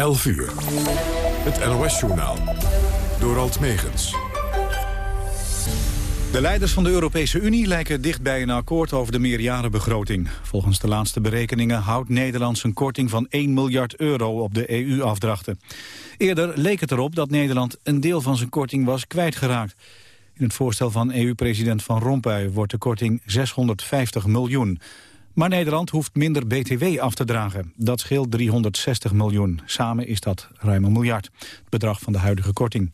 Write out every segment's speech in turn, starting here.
11 uur. Het NOS-journaal. Door Alt Megens. De leiders van de Europese Unie lijken dicht bij een akkoord over de meerjarenbegroting. Volgens de laatste berekeningen houdt Nederland zijn korting van 1 miljard euro op de EU-afdrachten. Eerder leek het erop dat Nederland een deel van zijn korting was kwijtgeraakt. In het voorstel van EU-president Van Rompuy wordt de korting 650 miljoen. Maar Nederland hoeft minder BTW af te dragen. Dat scheelt 360 miljoen. Samen is dat ruim een miljard, het bedrag van de huidige korting.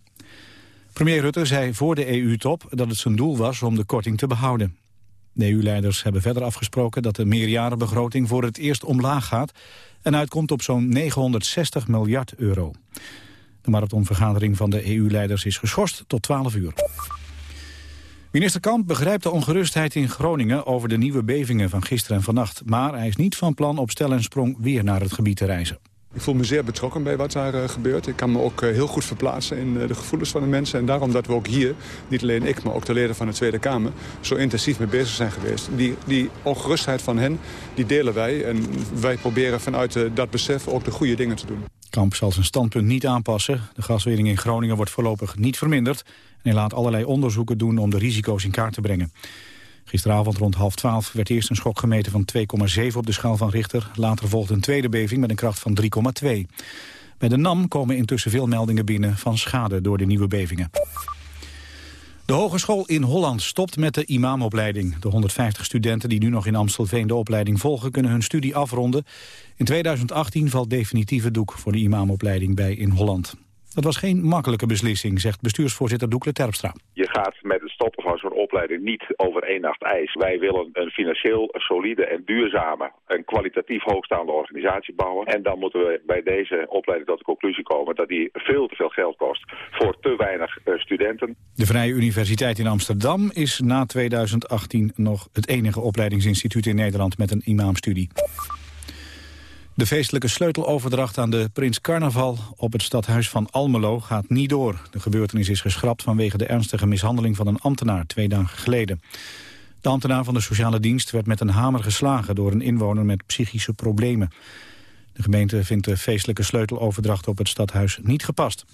Premier Rutte zei voor de EU-top dat het zijn doel was om de korting te behouden. De EU-leiders hebben verder afgesproken dat de meerjarenbegroting voor het eerst omlaag gaat en uitkomt op zo'n 960 miljard euro. De marathonvergadering van de EU-leiders is geschorst tot 12 uur. Minister Kamp begrijpt de ongerustheid in Groningen over de nieuwe bevingen van gisteren en vannacht. Maar hij is niet van plan op stel en sprong weer naar het gebied te reizen. Ik voel me zeer betrokken bij wat daar uh, gebeurt. Ik kan me ook uh, heel goed verplaatsen in uh, de gevoelens van de mensen. En daarom dat we ook hier, niet alleen ik, maar ook de leden van de Tweede Kamer... zo intensief mee bezig zijn geweest. Die, die ongerustheid van hen, die delen wij. En wij proberen vanuit dat besef ook de goede dingen te doen. Kamp zal zijn standpunt niet aanpassen. De gaswinning in Groningen wordt voorlopig niet verminderd. Hij laat allerlei onderzoeken doen om de risico's in kaart te brengen. Gisteravond rond half twaalf werd eerst een schok gemeten van 2,7 op de schaal van Richter. Later volgde een tweede beving met een kracht van 3,2. Bij de NAM komen intussen veel meldingen binnen van schade door de nieuwe bevingen. De Hogeschool in Holland stopt met de imamopleiding. De 150 studenten die nu nog in Amstelveen de opleiding volgen... kunnen hun studie afronden. In 2018 valt definitief het doek voor de imamopleiding bij in Holland. Dat was geen makkelijke beslissing, zegt bestuursvoorzitter Doekle Terpstra. Je gaat met het stoppen van zo'n opleiding niet over één nacht ijs. Wij willen een financieel solide en duurzame en kwalitatief hoogstaande organisatie bouwen. En dan moeten we bij deze opleiding tot de conclusie komen dat die veel te veel geld kost voor te weinig uh, studenten. De Vrije Universiteit in Amsterdam is na 2018 nog het enige opleidingsinstituut in Nederland met een imamstudie. De feestelijke sleuteloverdracht aan de Prins Carnaval op het stadhuis van Almelo gaat niet door. De gebeurtenis is geschrapt vanwege de ernstige mishandeling van een ambtenaar twee dagen geleden. De ambtenaar van de sociale dienst werd met een hamer geslagen door een inwoner met psychische problemen. De gemeente vindt de feestelijke sleuteloverdracht op het stadhuis niet gepast.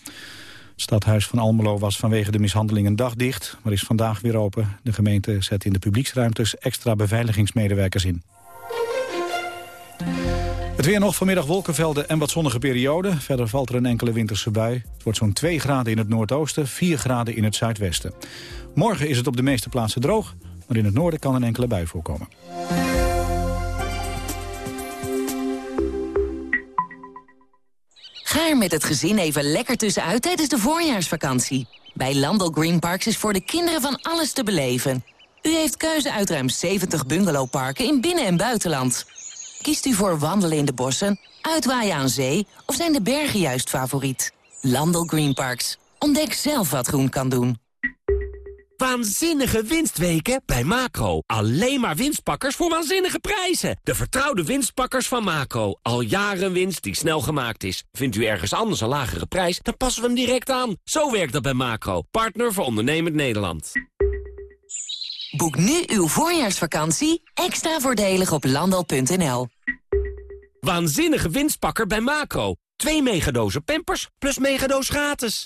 Het stadhuis van Almelo was vanwege de mishandeling een dag dicht, maar is vandaag weer open. De gemeente zet in de publieksruimtes extra beveiligingsmedewerkers in. Het weer nog vanmiddag wolkenvelden en wat zonnige perioden. Verder valt er een enkele winterse bui. Het wordt zo'n 2 graden in het noordoosten, 4 graden in het zuidwesten. Morgen is het op de meeste plaatsen droog, maar in het noorden kan een enkele bui voorkomen. Ga er met het gezin even lekker tussenuit tijdens de voorjaarsvakantie. Bij Landel Green Parks is voor de kinderen van alles te beleven. U heeft keuze uit ruim 70 bungalowparken in binnen- en buitenland. Kiest u voor wandelen in de bossen, uitwaaien aan zee of zijn de bergen juist favoriet? Landel Green Parks. Ontdek zelf wat groen kan doen. Waanzinnige winstweken bij Macro. Alleen maar winstpakkers voor waanzinnige prijzen. De vertrouwde winstpakkers van Macro. Al jaren winst die snel gemaakt is. Vindt u ergens anders een lagere prijs, dan passen we hem direct aan. Zo werkt dat bij Macro. Partner voor ondernemend Nederland. Boek nu uw voorjaarsvakantie extra voordelig op landal.nl. Waanzinnige winstpakker bij Macro. Twee megadozen pampers plus megadoos gratis.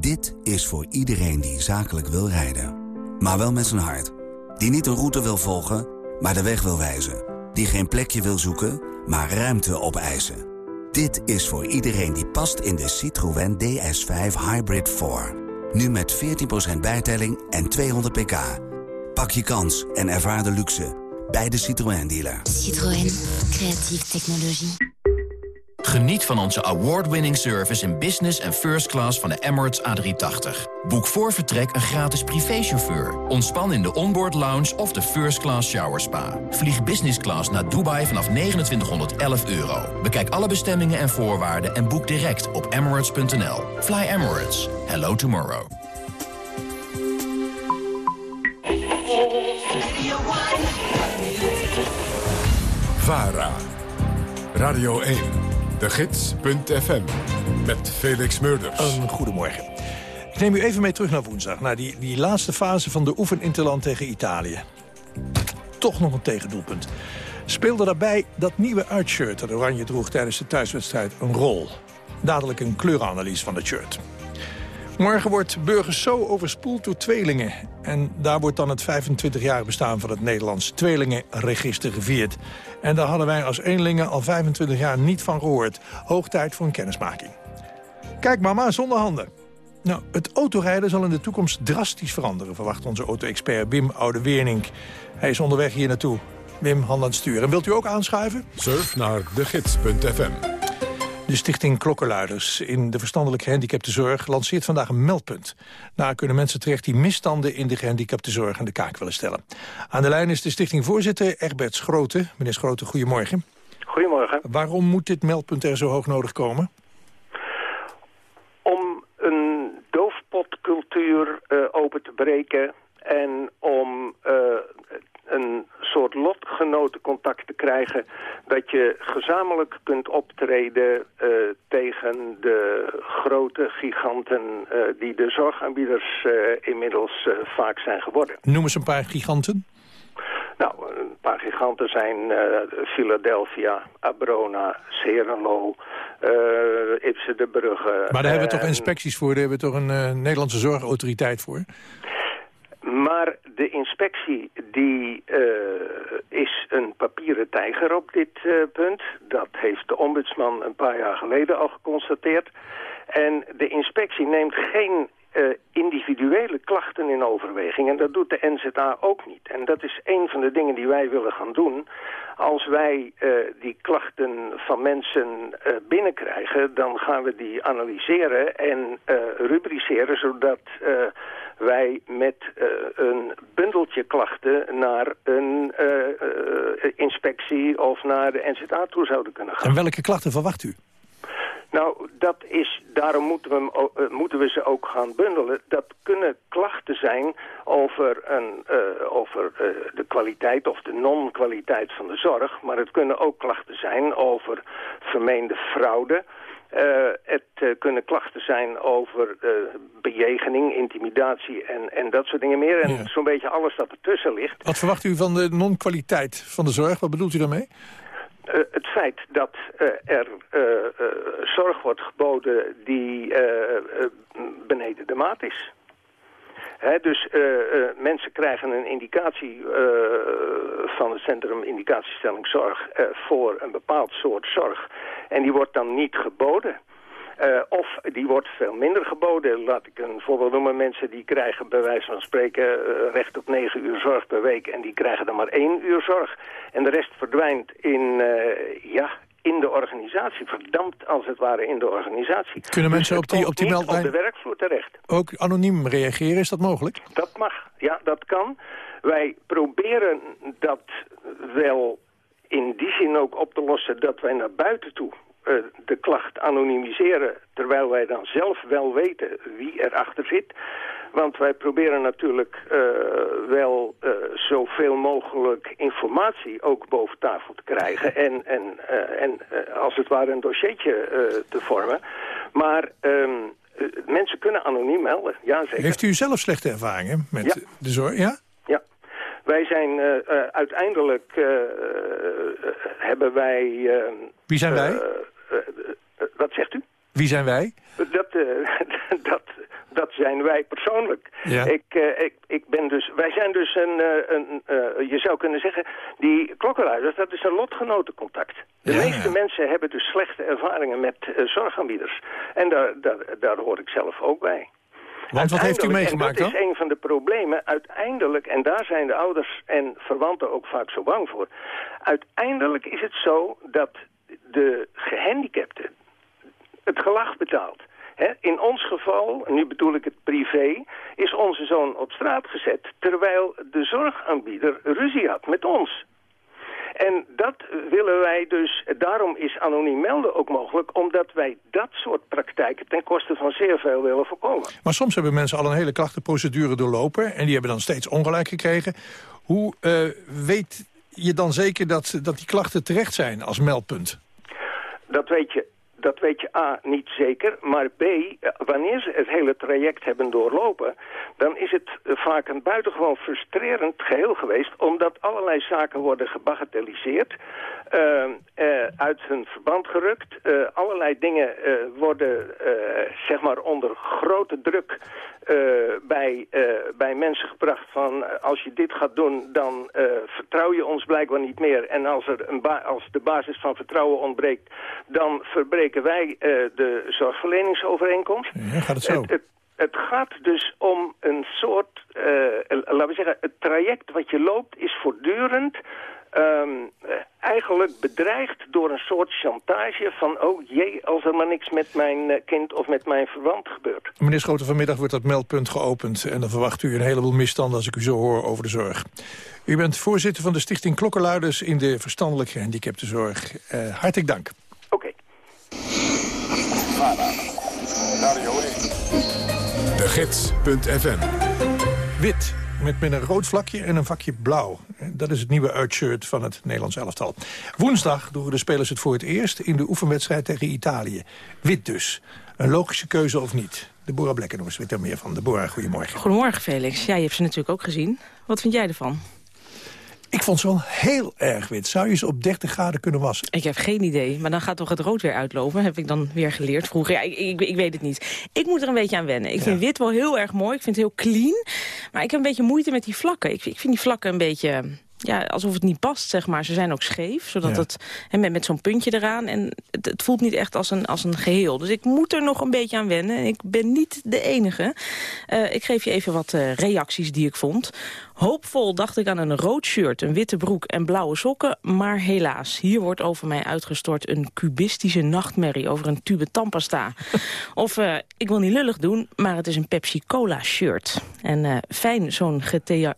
Dit is voor iedereen die zakelijk wil rijden. Maar wel met zijn hart. Die niet een route wil volgen, maar de weg wil wijzen. Die geen plekje wil zoeken, maar ruimte opeisen. Dit is voor iedereen die past in de Citroën DS5 Hybrid 4. Nu met 14% bijtelling en 200 pk. Pak je kans en ervaar de luxe bij de Citroën dealer. Citroën, creatieve technologie. Geniet van onze award-winning service in business en first class van de Emirates A380. Boek voor vertrek een gratis privéchauffeur. Ontspan in de onboard lounge of de first class shower spa. Vlieg business class naar Dubai vanaf 2911 euro. Bekijk alle bestemmingen en voorwaarden en boek direct op emirates.nl. Fly Emirates. Hello tomorrow. VARA. Radio 1. De Gids.fm. Met Felix Murders. Een goedemorgen. Ik neem u even mee terug naar woensdag. Naar die, die laatste fase van de oefeninterland tegen Italië. Toch nog een tegendoelpunt. speelde daarbij dat nieuwe uitshirt dat Oranje droeg tijdens de thuiswedstrijd een rol. Dadelijk een kleuranalyse van het shirt. Morgen wordt Burgers zo overspoeld door tweelingen. En daar wordt dan het 25-jarig bestaan van het Nederlands Tweelingenregister gevierd. En daar hadden wij als eenlingen al 25 jaar niet van gehoord. Hoog tijd voor een kennismaking. Kijk mama, zonder handen. Nou, het autorijden zal in de toekomst drastisch veranderen... verwacht onze auto-expert Wim Oude-Wernink. Hij is onderweg hier naartoe. Wim, hand aan het stuur. En wilt u ook aanschuiven? Surf naar degids.fm. De stichting Klokkenluiders in de verstandelijk gehandicaptenzorg lanceert vandaag een meldpunt. Daar kunnen mensen terecht die misstanden in de gehandicaptenzorg aan de kaak willen stellen. Aan de lijn is de stichtingvoorzitter Egbert Schroten. Meneer Schroten, goedemorgen. Goedemorgen. Waarom moet dit meldpunt er zo hoog nodig komen? Om een doofpotcultuur uh, open te breken en om uh, een soort lotgenotencontact te krijgen... dat je gezamenlijk kunt optreden uh, tegen de grote giganten... Uh, die de zorgaanbieders uh, inmiddels vaak zijn geworden. Noem eens een paar giganten. Nou, een paar giganten zijn Philadelphia, Abrona, Serenlo, Ipse de Brugge. Maar daar hebben we toch inspecties voor? Daar hebben we toch een Nederlandse zorgautoriteit voor? Maar de inspectie die uh, is een papieren tijger op dit uh, punt. Dat heeft de ombudsman een paar jaar geleden al geconstateerd. En de inspectie neemt geen uh, individuele klachten in overweging. En dat doet de NZA ook niet. En dat is een van de dingen die wij willen gaan doen. Als wij die klachten van mensen binnenkrijgen... dan gaan we die analyseren en rubriceren... zodat wij met een bundeltje klachten... naar een inspectie of naar de NZA toe zouden kunnen gaan. En welke klachten verwacht u? Nou, dat is, daarom moeten we, moeten we ze ook gaan bundelen. Dat kunnen klachten zijn over, een, uh, over uh, de kwaliteit of de non-kwaliteit van de zorg. Maar het kunnen ook klachten zijn over vermeende fraude. Het kunnen klachten zijn over bejegening, intimidatie en, en dat soort dingen meer. En ja. zo'n beetje alles dat ertussen ligt. Wat verwacht u van de non-kwaliteit van de zorg? Wat bedoelt u daarmee? Het feit dat er zorg wordt geboden die beneden de maat is. Dus mensen krijgen een indicatie van het Centrum Indicatiestelling Zorg voor een bepaald soort zorg. En die wordt dan niet geboden. Uh, of die wordt veel minder geboden. Laat ik een voorbeeld noemen. Mensen die krijgen bij wijze van spreken uh, recht op negen uur zorg per week. En die krijgen dan maar één uur zorg. En de rest verdwijnt in, uh, ja, in de organisatie. Verdampt als het ware in de organisatie. Kunnen mensen dus op die, op die meldlijn op de werkvloer terecht? Ook anoniem reageren, is dat mogelijk? Dat mag, ja, dat kan. Wij proberen dat wel in die zin ook op te lossen dat wij naar buiten toe uh, de klacht anonimiseren... terwijl wij dan zelf wel weten wie erachter zit. Want wij proberen natuurlijk uh, wel uh, zoveel mogelijk informatie ook boven tafel te krijgen. En, en, en als het ware een dossiertje te vormen. Maar um, mensen kunnen anoniem melden, ja zeker. Heeft u zelf slechte ervaringen met ja. de zorg? Ja? Wij zijn uh, uh, uiteindelijk uh, hebben wij... Wie zijn wij? wat zegt u? Wie zijn wij? Dat, dat, dat zijn wij persoonlijk. Ja. Ik, ik, ik ben dus, wij zijn dus een, een je zou kunnen zeggen, die klokkenluiders, dat is een lotgenotencontact. De Ja, meeste ja. mensen hebben dus slechte ervaringen met zorgaanbieders. En daar, daar, daar hoor ik zelf ook bij. Want wat heeft u meegemaakt dan? dat is een van de problemen. Uiteindelijk, en daar zijn de ouders en verwanten ook vaak zo bang voor. Uiteindelijk is het zo dat de gehandicapte het gelag betaalt. In ons geval, nu bedoel ik het privé, is onze zoon op straat gezet... terwijl de zorgaanbieder ruzie had met ons. En dat willen wij dus, daarom is anoniem melden ook mogelijk... omdat wij dat soort praktijken ten koste van zeer veel willen voorkomen. Maar soms hebben mensen al een hele klachtenprocedure doorlopen... en die hebben dan steeds ongelijk gekregen. Hoe uh, weet je dan zeker dat, dat die klachten terecht zijn als meldpunt? Dat weet je dat weet je A, niet zeker. Maar B, wanneer ze het hele traject hebben doorlopen... dan is het vaak een buitengewoon frustrerend geheel geweest... omdat allerlei zaken worden gebagatelliseerd... Uh, uit hun verband gerukt. Allerlei dingen worden zeg maar onder grote druk bij, bij mensen gebracht van... als je dit gaat doen, dan vertrouw je ons blijkbaar niet meer. En als, er een als de basis van vertrouwen ontbreekt... dan verbreken wij de zorgverleningsovereenkomst. Ja, gaat het zo? Het, het, gaat dus om een soort, laten we zeggen, het traject wat je loopt is voortdurend Um, eigenlijk bedreigd door een soort chantage van... oh jee, als er maar niks met mijn eh, kind of met mijn verwant gebeurt. Meneer Schoten, vanmiddag wordt dat meldpunt geopend... en dan verwacht u een heleboel misstanden als ik u zo hoor over de zorg. U bent voorzitter van de stichting Klokkenluiders... in de verstandelijk gehandicaptenzorg. Uh, hartelijk dank. Oké. De Gids.fm Wit met, met een rood vlakje en een vakje blauw. Dat is het nieuwe uitshirt van het Nederlands elftal. Woensdag droegen de spelers het voor het eerst in de oefenwedstrijd tegen Italië. Wit dus. Een logische keuze of niet? Deborah Blekkendoors weet er meer van. Deborah, goedemorgen. Goedemorgen, Felix. Ja, je hebt ze natuurlijk ook gezien. Wat vind jij ervan? Ik vond ze wel heel erg wit. Zou je ze op 30 graden kunnen wassen? Ik heb geen idee. Maar dan gaat toch het rood weer uitlopen? Heb ik dan weer geleerd vroeger. Ja, ik, ik, ik weet het niet. Ik moet er een beetje aan wennen. Ik vind wit wel heel erg mooi. Ik vind het heel clean. Maar ik heb een beetje moeite met die vlakken. Ik, ik vind die vlakken een beetje ja, alsof het niet past, zeg maar. Ze zijn ook scheef, zodat het hè, met, met zo'n puntje eraan. En het, het, voelt niet echt als een, als een geheel. Dus ik moet er nog een beetje aan wennen. Ik ben niet de enige. Uh, ik geef je even wat uh, reacties die ik vond. Hoopvol dacht ik aan een rood shirt, een witte broek en blauwe sokken. Maar helaas, hier wordt over mij uitgestort een kubistische nachtmerrie over een tube tandpasta. of uh, ik wil niet lullig doen, maar het is een Pepsi-Cola shirt. En uh, fijn zo'n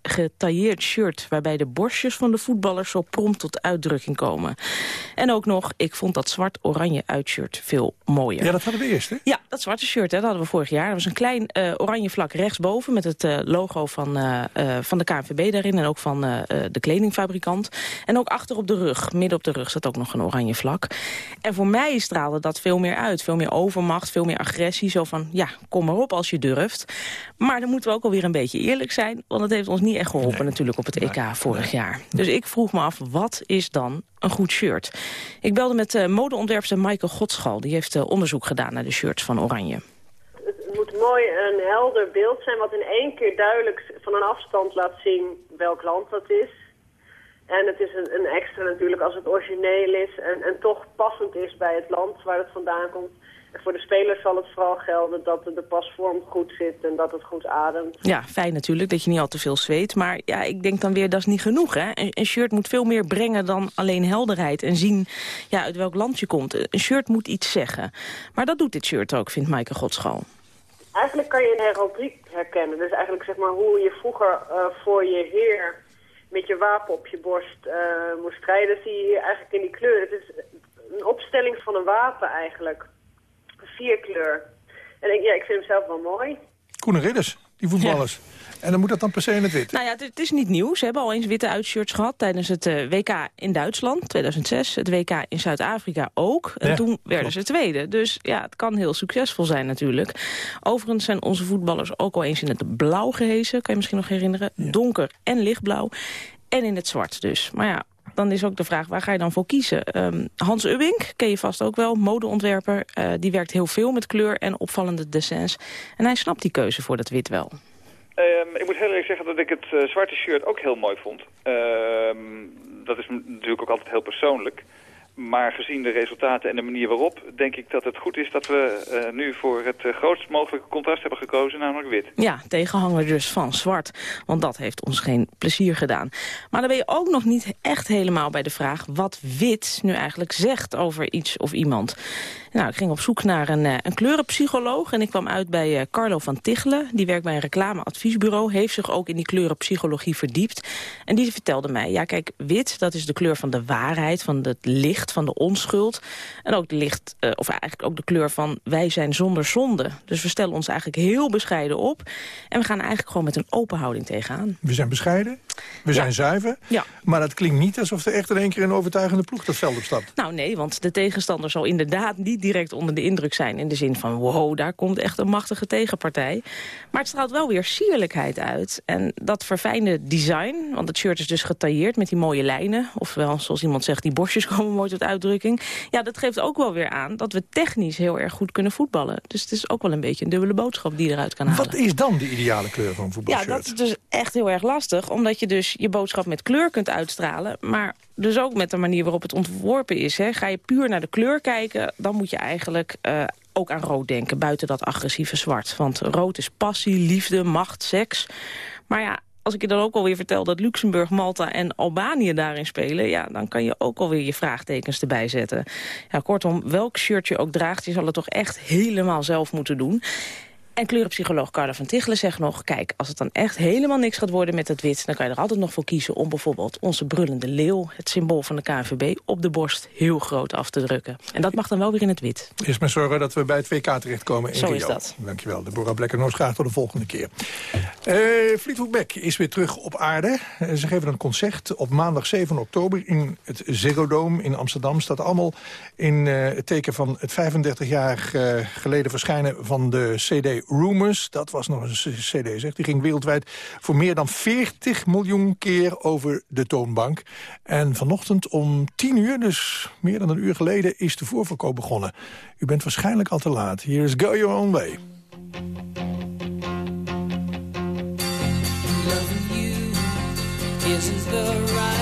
getailleerd shirt waarbij de borstjes van de voetballers zo prompt tot uitdrukking komen. En ook nog, ik vond dat zwart-oranje uitshirt veel mooier. Ja, dat hadden we eerst, hè? Ja, dat zwarte shirt, hè, dat hadden we vorig jaar. Dat was een klein uh, oranje vlak rechtsboven met het logo van, van de KNVB daarin en ook van uh, de kledingfabrikant. En ook achter op de rug, midden op de rug, zat ook nog een oranje vlak. En voor mij straalde dat veel meer uit. Veel meer overmacht, veel meer agressie. Zo van, ja, kom maar op als je durft. Maar dan moeten we ook alweer een beetje eerlijk zijn. Want het heeft ons niet echt geholpen natuurlijk op het EK vorig jaar. Dus ik vroeg me af, wat is dan een goed shirt? Ik belde met uh, modeontwerpster Michael Godschal. Die heeft uh, onderzoek gedaan naar de shirts van Oranje moet mooi een helder beeld zijn... wat in één keer duidelijk van een afstand laat zien welk land dat is. En het is een, een extra natuurlijk als het origineel is... En, en toch passend is bij het land waar het vandaan komt. En voor de spelers zal het vooral gelden dat de pasvorm goed zit en dat het goed ademt. Ja, fijn natuurlijk dat je niet al te veel zweet. Maar ja, ik denk dan weer, dat is niet genoeg. Hè? Een, shirt moet veel meer brengen dan alleen helderheid. En zien ja, uit welk land je komt. Een shirt moet iets zeggen. Maar dat doet dit shirt ook, vindt Maaike Godschal. Eigenlijk kan je een heraldiek herkennen. Dus eigenlijk zeg maar hoe je vroeger uh, voor je heer met je wapen op je borst uh, moest strijden, zie je hier eigenlijk in die kleur. Het is een opstelling van een wapen eigenlijk. Vierkleur. En ik, ja, ik vind hem zelf wel mooi. Koene Ridders, die voetballers. Ja. En dan moet dat dan per se in het wit? Nou ja, het, is niet nieuw. Ze hebben al eens witte uitshirts gehad tijdens het uh, WK in Duitsland, 2006. Het WK in Zuid-Afrika ook. En toen werden ze tweede. Dus ja, het kan heel succesvol zijn natuurlijk. Overigens zijn onze voetballers ook al eens in het blauw gehezen. Kan je misschien nog herinneren? Donker en lichtblauw. En in het zwart dus. Maar ja, dan is ook de vraag, waar ga je dan voor kiezen? Um, Hans Ubbink, ken je vast ook wel, modeontwerper. Uh, die werkt heel veel met kleur en opvallende dessins. En hij snapt die keuze voor dat wit wel. Um, ik moet heel eerlijk zeggen dat ik het uh, zwarte shirt ook heel mooi vond. Um, dat is natuurlijk ook altijd heel persoonlijk. Maar gezien de resultaten en de manier waarop... denk ik dat het goed is dat we uh, nu voor het uh, grootst mogelijke contrast hebben gekozen, namelijk wit. Ja, tegenhanger dus van zwart. Want dat heeft ons geen plezier gedaan. Maar dan ben je ook nog niet echt helemaal bij de vraag... wat wit nu eigenlijk zegt over iets of iemand. Nou, ik ging op zoek naar een, een kleurenpsycholoog... en ik kwam uit bij Carlo van Tichelen. Die werkt bij een reclameadviesbureau. Heeft zich ook in die kleurenpsychologie verdiept. En die vertelde mij, ja kijk, wit, dat is de kleur van de waarheid, van het licht licht van de onschuld. En ook de licht, uh, of eigenlijk ook de kleur van wij zijn zonder zonde. Dus we stellen ons eigenlijk heel bescheiden op. En we gaan eigenlijk gewoon met een open houding tegenaan. We zijn bescheiden, we zijn zuiver. Ja. Maar dat klinkt niet alsof er echt in één keer een overtuigende ploeg dat veld op stapt. Nou nee, want de tegenstander zal inderdaad niet direct onder de indruk zijn. In de zin van, wow, daar komt echt een machtige tegenpartij. Maar het straalt wel weer sierlijkheid uit. En dat verfijnde design, want het shirt is dus getailleerd met die mooie lijnen. Ofwel, zoals iemand zegt, die borstjes komen mooi uitdrukking. Ja, dat geeft ook wel weer aan dat we technisch heel erg goed kunnen voetballen. Dus het is ook wel een beetje een dubbele boodschap die eruit kan halen. Wat is dan de ideale kleur van een voetbalshirt? Ja, dat is dus echt heel erg lastig. Omdat je dus je boodschap met kleur kunt uitstralen. Maar dus ook met de manier waarop het ontworpen is. Hè. Ga je puur naar de kleur kijken, dan moet je eigenlijk... Uh, ook aan rood denken, buiten dat agressieve zwart. Want rood is passie, liefde, macht, seks. Maar ja, als ik je dan ook alweer vertel dat Luxemburg, Malta en Albanië daarin spelen... ja, dan kan je ook alweer je vraagtekens erbij zetten. Ja, kortom, welk shirt je ook draagt, je zal het toch echt helemaal zelf moeten doen. En kleurenpsycholoog Carla van Tichelen zegt nog... kijk, als het dan echt helemaal niks gaat worden met het wit... dan kan je er altijd nog voor kiezen om bijvoorbeeld onze brullende leeuw... het symbool van de KNVB, op de borst heel groot af te drukken. En dat mag dan wel weer in het wit. Is maar zorgen dat we bij het WK terechtkomen in Zo Rio. is dat. Dankjewel, Deborah Blekkenhoos. Graag tot de volgende keer. Uh, Fleetwood Mac is weer terug op aarde. Uh, ze geven een concert op maandag 7 oktober... in het Ziggo Dome in Amsterdam. Staat allemaal in uh, het teken van het 35 jaar geleden verschijnen... van de CD Rumors dat was nog een cd, zegt. Die ging wereldwijd voor meer dan 40 miljoen keer over de toonbank. En vanochtend om 10 uur, dus meer dan een uur geleden, is de voorverkoop begonnen. U bent waarschijnlijk al te laat. Hier is Go Your Own Way. the right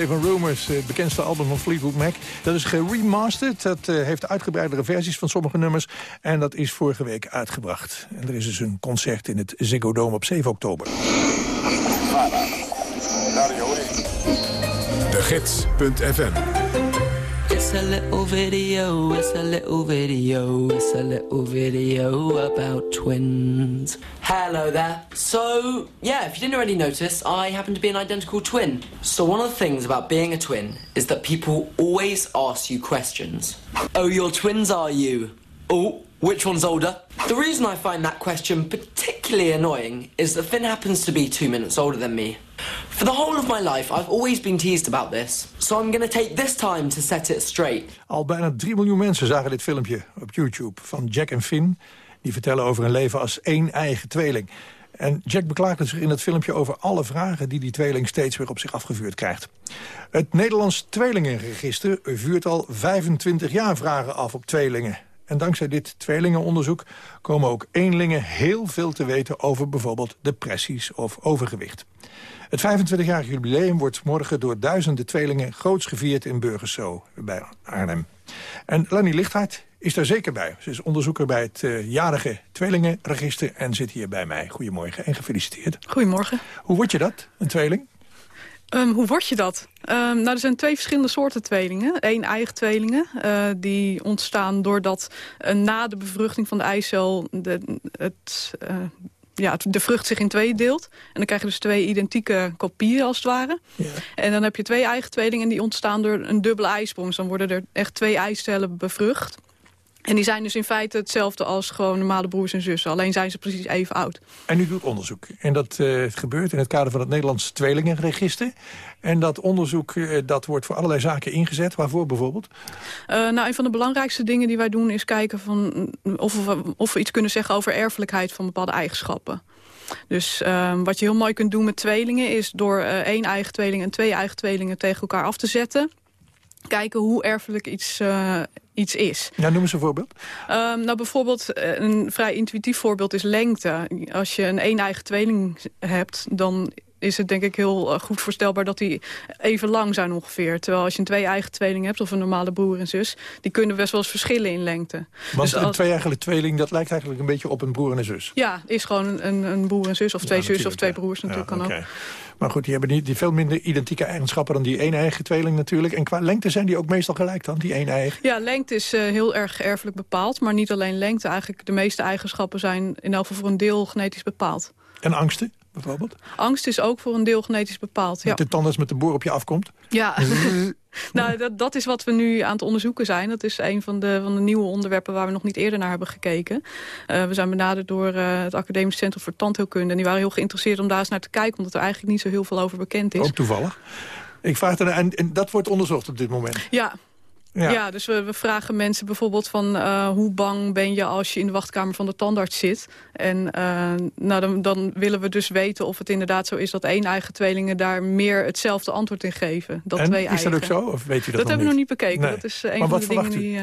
Wave and Rumors, het bekendste album van Fleetwood Mac. Dat is geremasterd, dat uh, heeft uitgebreidere versies van sommige nummers. En dat is vorige week uitgebracht. En er is dus een concert in het Ziggo Dome op 7 oktober. De Gids.fm It's a little video, it's a little video, it's a little video about twins. Hello there. So, yeah, if you didn't already notice, I happen to be an identical twin. So one of the things about being a twin is that people always ask you questions. Oh, you're twins, are you? Oh, which one's older? The reason I find that question particularly annoying is that Finn happens to be two minutes older than me. For the whole of my life, I've always been teased about this. So I'm going to take this time to set it straight. Al bijna 3 miljoen mensen zagen dit filmpje op YouTube van Jack en Finn. Die vertellen over een leven als één eigen tweeling. En Jack beklaagde zich in dat filmpje over alle vragen... die die tweeling steeds weer op zich afgevuurd krijgt. Het Nederlands Tweelingenregister vuurt al 25 jaar vragen af op tweelingen. En dankzij dit tweelingenonderzoek komen ook eenlingen heel veel te weten... over bijvoorbeeld depressies of overgewicht. Het 25-jarig jubileum wordt morgen door duizenden tweelingen... groots gevierd in Burgerso bij Arnhem. En Lenny Lichthart is daar zeker bij. Ze is onderzoeker bij het uh, jarige tweelingenregister... en zit hier bij mij. Goedemorgen en gefeliciteerd. Goedemorgen. Hoe word je dat, een tweeling? Um, hoe word je dat? Um, nou, er zijn twee verschillende soorten tweelingen. Eén eigen tweelingen, uh, die ontstaan doordat uh, na de bevruchting van de eicel... De, het, uh, ja, de vrucht zich in twee deelt. En dan krijg je dus twee identieke kopieën als het ware. Ja. En dan heb je twee eigen tweelingen die ontstaan door een dubbele eisprong. Dus dan worden er echt twee eicellen bevrucht. En die zijn dus in feite hetzelfde als gewoon normale broers en zussen. Alleen zijn ze precies even oud. En u doet onderzoek. En dat uh, gebeurt in het kader van het Nederlands Tweelingenregister. En dat onderzoek uh, dat wordt voor allerlei zaken ingezet. Waarvoor bijvoorbeeld? Uh, nou, een van de belangrijkste dingen die wij doen is kijken van of we, of we iets kunnen zeggen over erfelijkheid van bepaalde eigenschappen. Dus uh, wat je heel mooi kunt doen met tweelingen... is door één eigen tweeling en twee eigen tweelingen tegen elkaar af te zetten... kijken hoe erfelijk iets, uh, iets is. Ja, noem eens een voorbeeld. Um, nou, bijvoorbeeld een vrij intuïtief voorbeeld is lengte. Als je een één eigen tweeling hebt, dan is het denk ik heel goed voorstelbaar dat die even lang zijn ongeveer. Terwijl als je een twee eigen tweeling hebt, of een normale broer en zus... die kunnen best wel eens verschillen in lengte. Want dus als... een twee eigen tweeling, dat lijkt eigenlijk een beetje op een broer en een zus? Ja, is gewoon een, een broer en zus, of twee ja, zussen of twee broers natuurlijk ja, kan okay. ook. Maar goed, die hebben die, die veel minder identieke eigenschappen dan die één eigen tweeling natuurlijk. En qua lengte zijn die ook meestal gelijk dan, die één eigen? Ja, lengte is uh, heel erg erfelijk bepaald. Maar niet alleen lengte, eigenlijk de meeste eigenschappen zijn in elk geval voor een deel genetisch bepaald. En angsten? Bijvoorbeeld? Angst is ook voor een deel genetisch bepaald, ja. Dat de tandarts met de boor op je afkomt? Ja, nou, dat, dat is wat we nu aan het onderzoeken zijn. Dat is een van de, van de nieuwe onderwerpen waar we nog niet eerder naar hebben gekeken. Uh, we zijn benaderd door uh, het Academisch Centrum voor Tandheelkunde. En die waren heel geïnteresseerd om daar eens naar te kijken... omdat er eigenlijk niet zo heel veel over bekend is. Ook toevallig? Ik vraag er, en, en dat wordt onderzocht op dit moment? Ja, ja. ja, dus we, we, vragen mensen bijvoorbeeld van uh, hoe bang ben je als je in de wachtkamer van de tandarts zit. En uh, nou, dan, dan, willen we dus weten of het inderdaad zo is dat één eigen tweelingen daar meer hetzelfde antwoord in geven. Dan en, twee is eigen. dat ook zo? Of weet je dat, dat hebben we nog niet bekeken. Nee. Dat is een maar van de dingen die...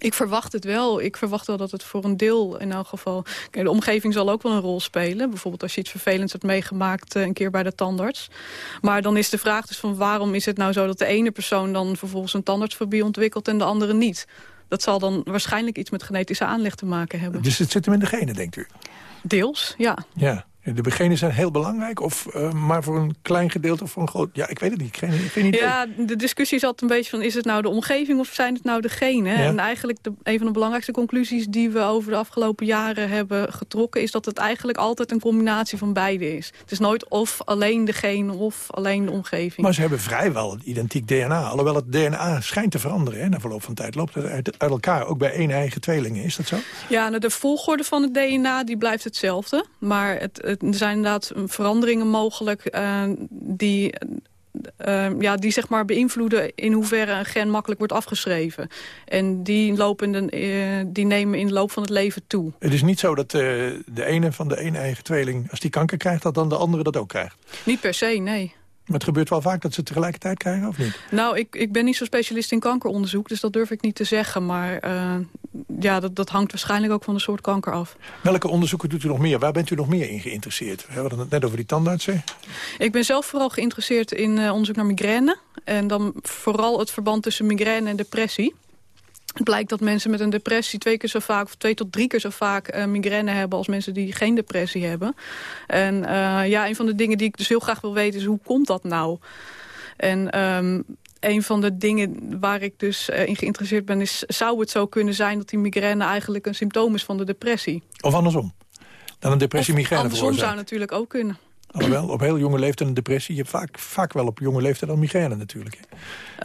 Ik verwacht het wel. Ik verwacht wel dat het voor een deel in elk geval... De omgeving zal ook wel een rol spelen. Bijvoorbeeld als je iets vervelends hebt meegemaakt uh, een keer bij de tandarts. Maar dan is de vraag dus van waarom is het nou zo dat de ene persoon dan vervolgens een tandartsfobie ontwikkelt en de andere niet? Dat zal dan waarschijnlijk iets met genetische aanleg te maken hebben. Dus het zit hem in de genen, denkt u? Deels, ja. Ja. De genen zijn heel belangrijk, of uh, maar voor een klein gedeelte of voor een groot... Ja, ik weet het niet, ik geen, geen idee. Ja, de discussie is altijd een beetje van... is het nou de omgeving of zijn het nou de genen? Ja. En eigenlijk de, een van de belangrijkste conclusies die we over de afgelopen jaren hebben getrokken... is dat het eigenlijk altijd een combinatie van beide is. Het is nooit of alleen de genen of alleen de omgeving. Maar ze hebben vrijwel een identiek DNA. Alhoewel het DNA schijnt te veranderen. Hè? Na verloop van tijd loopt het uit, uit elkaar. Ook bij één eigen tweelingen, is dat zo? Ja, nou, de volgorde van het DNA die blijft hetzelfde. Maar het er zijn inderdaad veranderingen mogelijk uh, die, uh, ja, die zeg maar beïnvloeden in hoeverre een gen makkelijk wordt afgeschreven. En die, lopen de, uh, die nemen in de loop van het leven toe. Het is niet zo dat de ene van de een eigen tweeling, als die kanker krijgt, dat dan de andere dat ook krijgt? Niet per se, nee. Maar het gebeurt wel vaak dat ze tegelijkertijd krijgen, of niet? Nou, ik, ik ben niet zo specialist in kankeronderzoek, dus dat durf ik niet te zeggen. Maar uh, ja, dat, dat hangt waarschijnlijk ook van de soort kanker af. Welke onderzoeken doet u nog meer? Waar bent u nog meer in geïnteresseerd? We hadden het net over die tandartsen. Ik ben zelf vooral geïnteresseerd in uh, onderzoek naar migraine. En dan vooral het verband tussen migraine en depressie. Het blijkt dat mensen met een depressie twee keer zo vaak... of twee tot drie keer zo vaak uh, migraine hebben... als mensen die geen depressie hebben. En uh, ja, een van de dingen die ik dus heel graag wil weten... is hoe komt dat nou? En um, een van de dingen waar ik dus uh, in geïnteresseerd ben... is zou het zo kunnen zijn dat die migraine eigenlijk een symptoom is van de depressie? Of andersom? Dan een depressie migraine andersom zou natuurlijk ook kunnen. Alhoewel, op heel jonge leeftijd een depressie. Je hebt vaak, vaak wel op jonge leeftijd al migraine natuurlijk.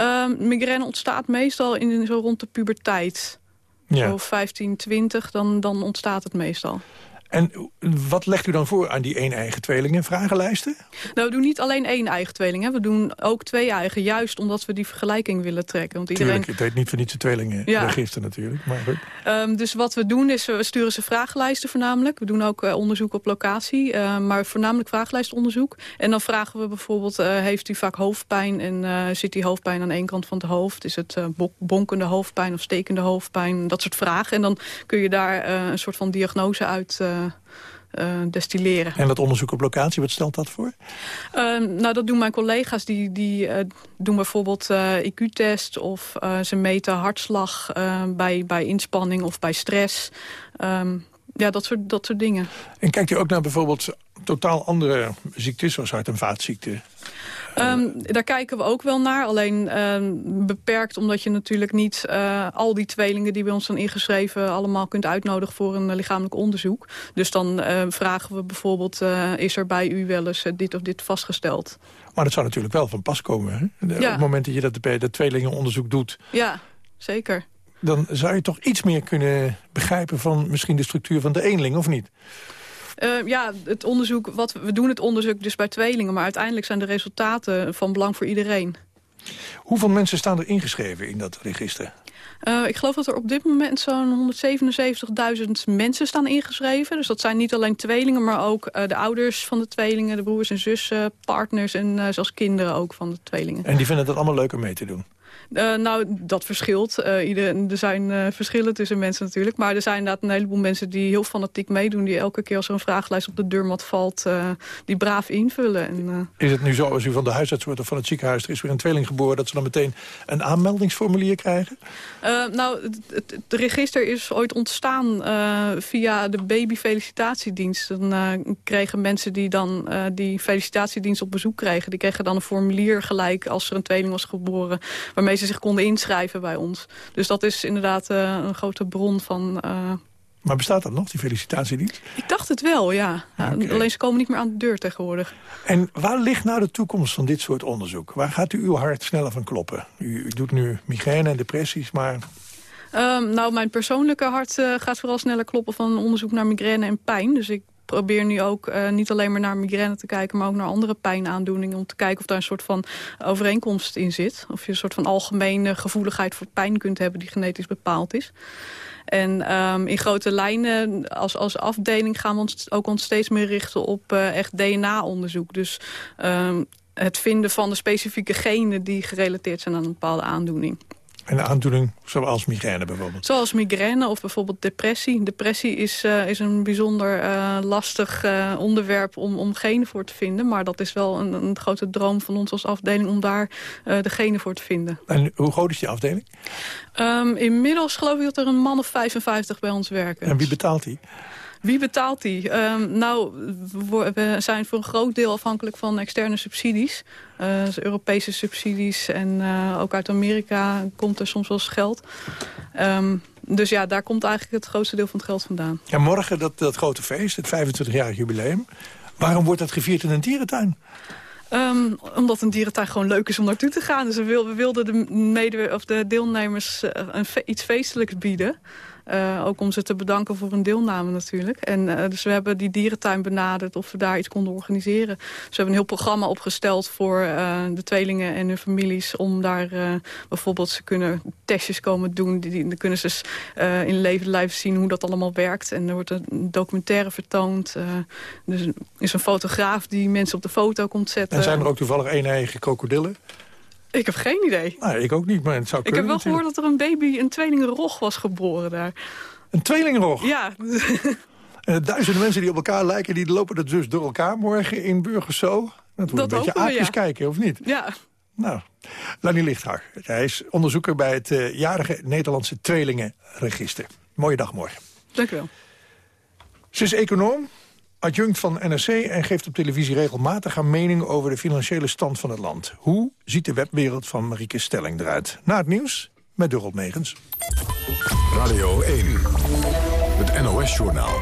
Uh, migraine ontstaat meestal in, zo rond de puberteit. Ja. Zo 15, 20, dan, dan ontstaat het meestal. En wat legt u dan voor aan die één-eigen tweelingen? Vragenlijsten? Nou, we doen niet alleen één eigen tweeling. Hè. We doen ook twee eigen, juist omdat we die vergelijking willen trekken. Want iedereen... Tuurlijk, het heet niet voor niets de tweelingen ja. register natuurlijk. Maar. Um, dus wat we doen is, we sturen ze vragenlijsten voornamelijk. We doen ook uh, onderzoek op locatie, uh, maar voornamelijk vragenlijstonderzoek. En dan vragen we bijvoorbeeld, uh, heeft u vaak hoofdpijn... en zit die hoofdpijn aan één kant van het hoofd? Is het bonkende hoofdpijn of stekende hoofdpijn? Dat soort vragen. En dan kun je daar een soort van diagnose uit uh, destilleren. En dat onderzoek op locatie, wat stelt dat voor? Uh, nou, dat doen mijn collega's. Die, die uh, doen bijvoorbeeld IQ-test of ze meten hartslag bij, bij inspanning of bij stress. Um, ja, dat soort, dat soort dingen. En kijkt u ook naar bijvoorbeeld totaal andere ziektes... zoals hart- en vaatziekten? Um, daar kijken we ook wel naar. Alleen um, beperkt omdat je natuurlijk niet uh, al die tweelingen die bij ons zijn ingeschreven... allemaal kunt uitnodigen voor een lichamelijk onderzoek. Dus dan uh, vragen we bijvoorbeeld... Is er bij u wel eens dit of dit vastgesteld? Maar dat zou natuurlijk wel van pas komen. Hè? Ja. Op het moment dat je dat bij dat tweelingenonderzoek doet... Ja, zeker. Dan zou je toch iets meer kunnen begrijpen van misschien de structuur van de eenling, of niet? Uh, ja, het onderzoek, wat, we doen het onderzoek dus bij tweelingen... maar uiteindelijk zijn de resultaten van belang voor iedereen. Hoeveel mensen staan er ingeschreven in dat register? Uh, ik geloof dat er op dit moment zo'n 177.000 mensen staan ingeschreven. Dus dat zijn niet alleen tweelingen, maar ook uh, de ouders van de tweelingen... de broers en zussen, partners en uh, zelfs kinderen ook van de tweelingen. En die vinden het allemaal leuk om mee te doen? Uh, nou, dat verschilt. Uh, ieder, er zijn uh, verschillen tussen mensen natuurlijk. Maar er zijn inderdaad een heleboel mensen die heel fanatiek meedoen... die elke keer als er een vragenlijst op de deurmat valt... die braaf invullen. En, Is het nu zo, als u van de huisarts wordt of van het ziekenhuis... er is weer een tweeling geboren... dat ze dan meteen een aanmeldingsformulier krijgen? nou, het, het, het, register is ooit ontstaan via de babyfelicitatiedienst. Dan kregen mensen die dan die felicitatiedienst op bezoek kregen... die kregen dan een formulier gelijk als er een tweeling was geboren... waarmee ze zich konden inschrijven bij ons. Dus dat is inderdaad uh, een grote bron van... Uh... Maar bestaat dat nog, die felicitatiedienst? Ik dacht het wel, ja. Okay. Alleen ze komen niet meer aan de deur tegenwoordig. En waar ligt nou de toekomst van dit soort onderzoek? Waar gaat u uw hart sneller van kloppen? U, u doet nu migraine en depressies, maar... Um, nou, mijn persoonlijke hart uh, gaat vooral sneller kloppen van onderzoek naar migraine en pijn. Dus ik probeer nu ook uh, niet alleen maar naar migraine te kijken... maar ook naar andere pijnaandoeningen... om te kijken of daar een soort van overeenkomst in zit. Of je een soort van algemene gevoeligheid voor pijn kunt hebben... die genetisch bepaald is. En um, in grote lijnen als, als afdeling gaan we ons ook ons steeds meer richten op uh, echt DNA-onderzoek. Dus um, het vinden van de specifieke genen die gerelateerd zijn aan een bepaalde aandoening. Een aandoening zoals migraine bijvoorbeeld? Zoals migraine of bijvoorbeeld depressie. Depressie is, uh, is een bijzonder uh, lastig uh, onderwerp om, om genen voor te vinden. Maar dat is wel een, een grote droom van ons als afdeling om daar de genen voor te vinden. En hoe groot is die afdeling? Um, inmiddels geloof ik dat er een man of 55 bij ons werken. En wie betaalt die? Wie betaalt die? Um, nou, we zijn voor een groot deel afhankelijk van externe subsidies. Uh, dus Europese subsidies en uh, ook uit Amerika komt er soms wel eens geld. Um, dus ja, daar komt eigenlijk het grootste deel van het geld vandaan. Ja, morgen dat, dat grote feest, het 25-jarig jubileum. Waarom wordt dat gevierd in een dierentuin? Um, omdat een dierentuin gewoon leuk is om naartoe te gaan. Dus we, wil, we wilden de, mede, of de deelnemers een fe iets feestelijks bieden. Uh, ook om ze te bedanken voor hun deelname natuurlijk. En uh, dus we hebben die dierentuin benaderd of we daar iets konden organiseren. Dus we hebben een heel programma opgesteld voor uh, de tweelingen en hun families. Om daar bijvoorbeeld, ze kunnen testjes komen doen. Die, dan kunnen ze in leven lijf zien hoe dat allemaal werkt. En er wordt een documentaire vertoond. dus is een fotograaf die mensen op de foto komt zetten. En zijn er ook toevallig een eigen krokodillen? Ik heb geen idee. Nou, ik ook niet, maar het zou Ik kunnen heb wel gehoord dat er een baby, een tweelingenrog was geboren daar. Een tweelingenrog? Ja. En duizenden mensen die op elkaar lijken, die lopen er dus door elkaar morgen in Burgerso. Dat wordt Dat een beetje aapjes ja. kijken, of niet? Ja. Nou, Lanny Lichthag. Hij is onderzoeker bij het eh, jarige Nederlandse tweelingenregister. Mooie dag morgen. Dank u wel. Ze is econoom, adjunct van NRC en geeft op televisie regelmatig haar mening over de financiële stand van het land. Hoe ziet de webwereld van Marieke Stelling eruit? Na het nieuws met Dorot Megens. Radio 1, het NOS-journaal.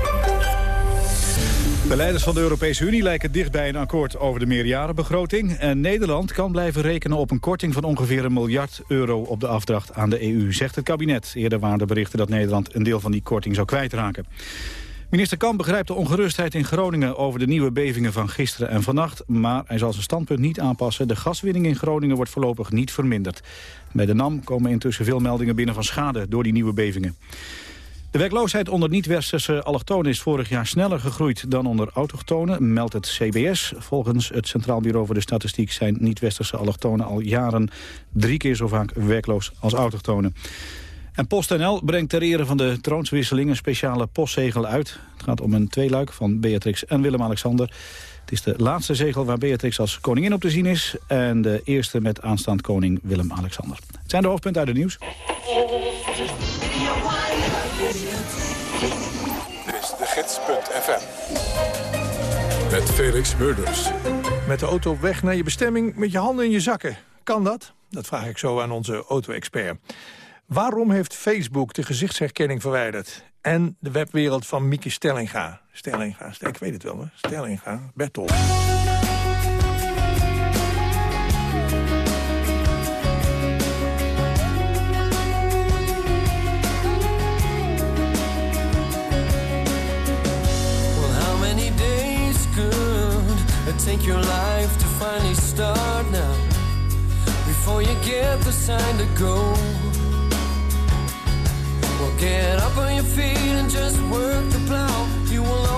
De leiders van de Europese Unie lijken dicht bij een akkoord over de meerjarenbegroting. En Nederland kan blijven rekenen op een korting van ongeveer een miljard euro op de afdracht aan de EU, zegt het kabinet. Eerder waren de berichten dat Nederland een deel van die korting zou kwijtraken. Minister Kamp begrijpt de ongerustheid in Groningen over de nieuwe bevingen van gisteren en vannacht. Maar hij zal zijn standpunt niet aanpassen. De gaswinning in Groningen wordt voorlopig niet verminderd. Bij de NAM komen intussen veel meldingen binnen van schade door die nieuwe bevingen. De werkloosheid onder niet-westerse allochtonen is vorig jaar sneller gegroeid dan onder autochtonen, meldt het CBS. Volgens het Centraal Bureau voor de Statistiek zijn niet-westerse allochtonen al jaren drie keer zo vaak werkloos als autochtonen. En PostNL brengt ter ere van de troonswisseling een speciale postzegel uit. Het gaat om een tweeluik van Beatrix en Willem-Alexander. Het is de laatste zegel waar Beatrix als koningin op te zien is... en de eerste met aanstaand koning Willem-Alexander. Het zijn de hoofdpunten uit het nieuws. Dit is de gids.fm. Met Felix Murders. Met de auto op weg naar je bestemming met je handen in je zakken. Kan dat? Dat vraag ik zo aan onze auto-expert. Waarom heeft Facebook de gezichtsherkenning verwijderd? En de webwereld van Mieke Stellinga. Stellinga, ik weet het wel, hè? Stellinga, Bertol. Take your life to finally start now? Before you get the sign to go. Get up on your feet and just work the plow. You will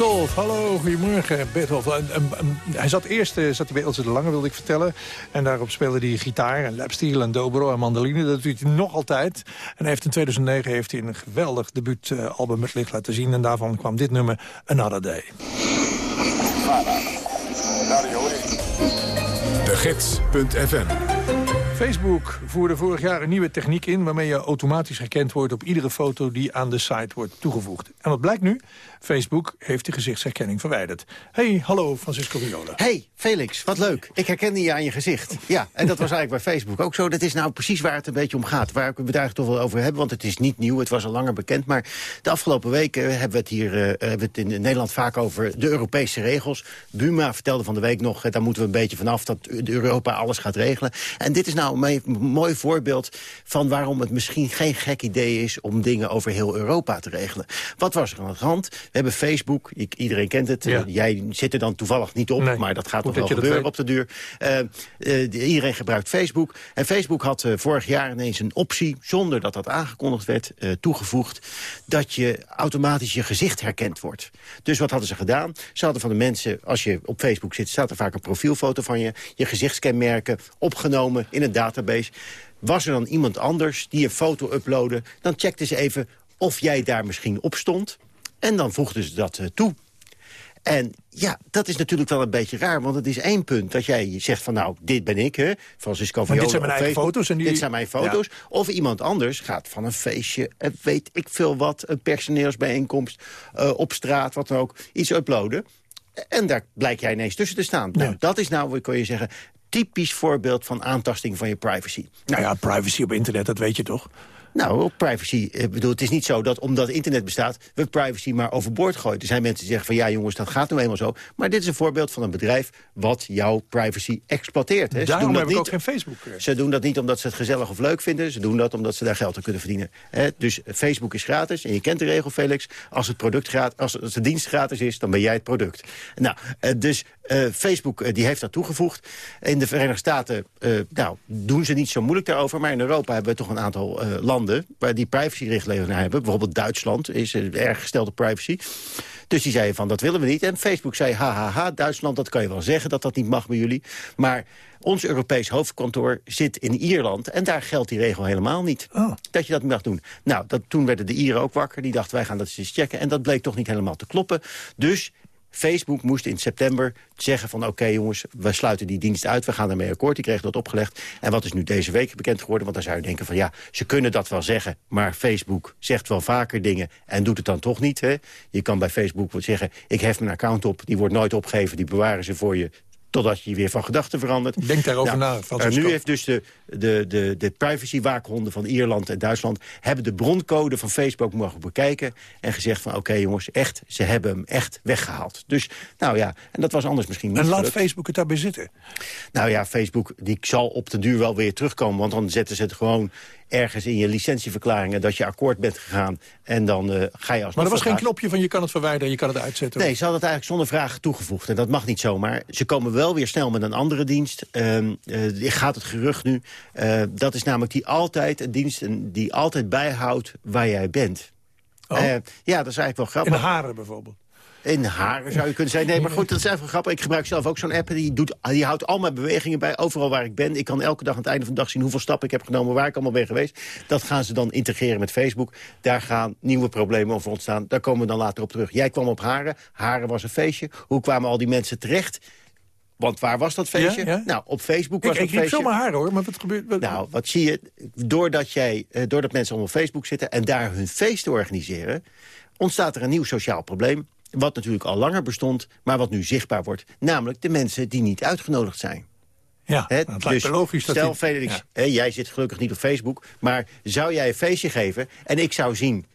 Bertolf, hallo, goedemorgen. Bertolf, hij zat eerst eh, zat hij bij Ilse de Lange, wilde ik vertellen. En daarop speelde hij gitaar en lapsteel en dobro en mandoline. Dat doet hij nog altijd. En hij heeft in 2009 heeft hij een geweldig debuutalbum het licht laten zien. En daarvan kwam dit nummer, Another Day. De Gids.fm Facebook voerde vorig jaar een nieuwe techniek in... waarmee je automatisch herkend wordt op iedere foto die aan de site wordt toegevoegd. En wat blijkt nu? Facebook heeft de gezichtsherkenning verwijderd. Hey, hallo Francisco Viola. Hey, Felix, wat leuk. Ik herkende je aan je gezicht. Ja, en dat was eigenlijk bij Facebook ook zo. Dat is nou precies waar het een beetje om gaat. Waar ik het daar toch wel over hebben, want het is niet nieuw. Het was al langer bekend. Maar de afgelopen weken hebben we het hier eh, hebben we het in Nederland vaak over de Europese regels. Buma vertelde van de week nog, eh, daar moeten we een beetje vanaf... dat Europa alles gaat regelen. En dit is nou een me- mooi voorbeeld van waarom het misschien geen gek idee is... om dingen over heel Europa te regelen. Wat was er aan de hand? We hebben Facebook, ik- iedereen kent het. Ja. Jij zit er dan toevallig niet op, Nee. maar dat gaat toch wel gebeuren op de duur. Eh, eh, iedereen gebruikt Facebook. En Facebook had eh, vorig jaar ineens een optie, zonder dat dat aangekondigd werd, toegevoegd, dat je automatisch je gezicht herkend wordt. Dus wat hadden ze gedaan? Ze hadden van de mensen, als je op Facebook zit, staat er vaak een profielfoto van je, je gezichtskenmerken opgenomen in een database. Was er dan iemand anders die een foto uploadde, dan checkten ze even of jij daar misschien op stond. En dan voegden ze dat eh, toe. En ja, dat is natuurlijk wel een beetje raar. Want het is één punt dat jij zegt van nou, dit ben ik, hè, Francisco Maar dit zijn mijn eigen foto's en die- Dit zijn mijn foto's. Of iemand anders gaat van een feestje, eh, weet ik veel wat... een personeelsbijeenkomst, eh, op straat, wat dan ook, iets uploaden. En daar blijk jij ineens tussen te staan. Nou, dat is nou, kun je zeggen, typisch voorbeeld van aantasting van je privacy. Nou ja, privacy op internet, dat weet je toch? Nou, privacy. Ik bedoel, het is niet zo dat omdat internet bestaat... we privacy maar overboord gooien. Er zijn mensen die zeggen van ja jongens, dat gaat nou eenmaal zo. Maar dit is een voorbeeld van een bedrijf wat jouw privacy exploiteert. Hè. Ze Daarom doen dat niet- ook geen Facebook. eh. Ze doen dat niet omdat ze het gezellig of leuk vinden. Ze doen dat omdat ze daar geld aan kunnen verdienen. Hè, dus Facebook is gratis. En je kent de regel, Felix. Als, het product gratis, als, de dienst gratis is, dan ben jij het product. Nou, eh, dus eh, Facebook eh, die heeft dat toegevoegd. In de Verenigde Staten eh, nou, doen ze niet zo moeilijk daarover. Maar in Europa hebben we toch een aantal eh, landen... waar die privacyrichtlijnen naar hebben. Bijvoorbeeld Duitsland is eh, erg gesteld op privacy. Dus die zeiden van, dat willen we niet. En Facebook zei, hahaha, Duitsland, dat kan je wel zeggen... dat dat niet mag bij jullie. Maar ons Europees hoofdkantoor zit in Ierland... en daar geldt die regel helemaal niet. Dat je dat mag doen. Nou, dat, toen werden de Ieren ook wakker. Die dachten, wij gaan dat eens checken. En dat bleek toch niet helemaal te kloppen. Dus Facebook moest in september zeggen van... oké jongens, we sluiten die dienst uit, we gaan ermee akkoord. Die kregen dat opgelegd. En wat is nu deze week bekend geworden? Want dan zou je denken van ja, ze kunnen dat wel zeggen... maar Facebook zegt wel vaker dingen en doet het dan toch niet. Hè? Je kan bij Facebook zeggen, ik hef mijn account op... die wordt nooit opgegeven, die bewaren ze voor je totdat je weer van gedachten verandert. Denk daarover na, En nu heeft dus de, de, de, de privacy-waakhonden van Ierland en Duitsland... hebben de broncode van Facebook mogen bekijken... en gezegd van oké jongens, echt, ze hebben hem echt weggehaald. Dus nou ja, en dat was anders misschien niet En laat. Facebook het daarbij zitten. Nou ja, Facebook die zal op de duur wel weer terugkomen... want dan zetten ze het gewoon ergens in je licentieverklaringen... dat je akkoord bent gegaan en dan eh, ga je als Maar er was geen knopje van je kan het verwijderen, je kan het uitzetten. Nee, ze hadden het eigenlijk zonder vraag toegevoegd. En dat mag niet zomaar. Ze komen wel weer snel met een andere dienst. Eh, gaat het gerucht nu. Eh, dat is namelijk die altijd een dienst en die altijd bijhoudt waar jij bent. Oh. Eh, ja, dat is eigenlijk wel In grappig. de haren bijvoorbeeld. In haren zou je kunnen zeggen. Nee, maar goed, dat is even grappig. Ik gebruik zelf ook zo'n app. Die, doet, die houdt al mijn bewegingen bij, overal waar ik ben. Ik kan elke dag aan het einde van de dag zien hoeveel stappen ik heb genomen... waar ik allemaal ben geweest. Dat gaan ze dan integreren met Facebook. Daar gaan nieuwe problemen over ontstaan. Daar komen we dan later op terug. Jij kwam op Haren. Haren was een feestje. Hoe kwamen al die mensen terecht? Want waar was dat feestje? Ja, ja. Nou, op Facebook Ik, was ik dat riep feestje. zomaar haren hoor, maar wat gebeurt... Wat... Nou, wat zie je? Doordat, jij, eh, doordat mensen allemaal op Facebook zitten... en daar hun feesten organiseren... ontstaat er een nieuw sociaal probleem. Wat natuurlijk al langer bestond, maar wat nu zichtbaar wordt. Namelijk de mensen die niet uitgenodigd zijn. Ja, nou, het lijkt me logisch dat stel, die- Felix, ja. hè, jij zit gelukkig niet op Facebook... maar zou jij een feestje geven en ik zou zien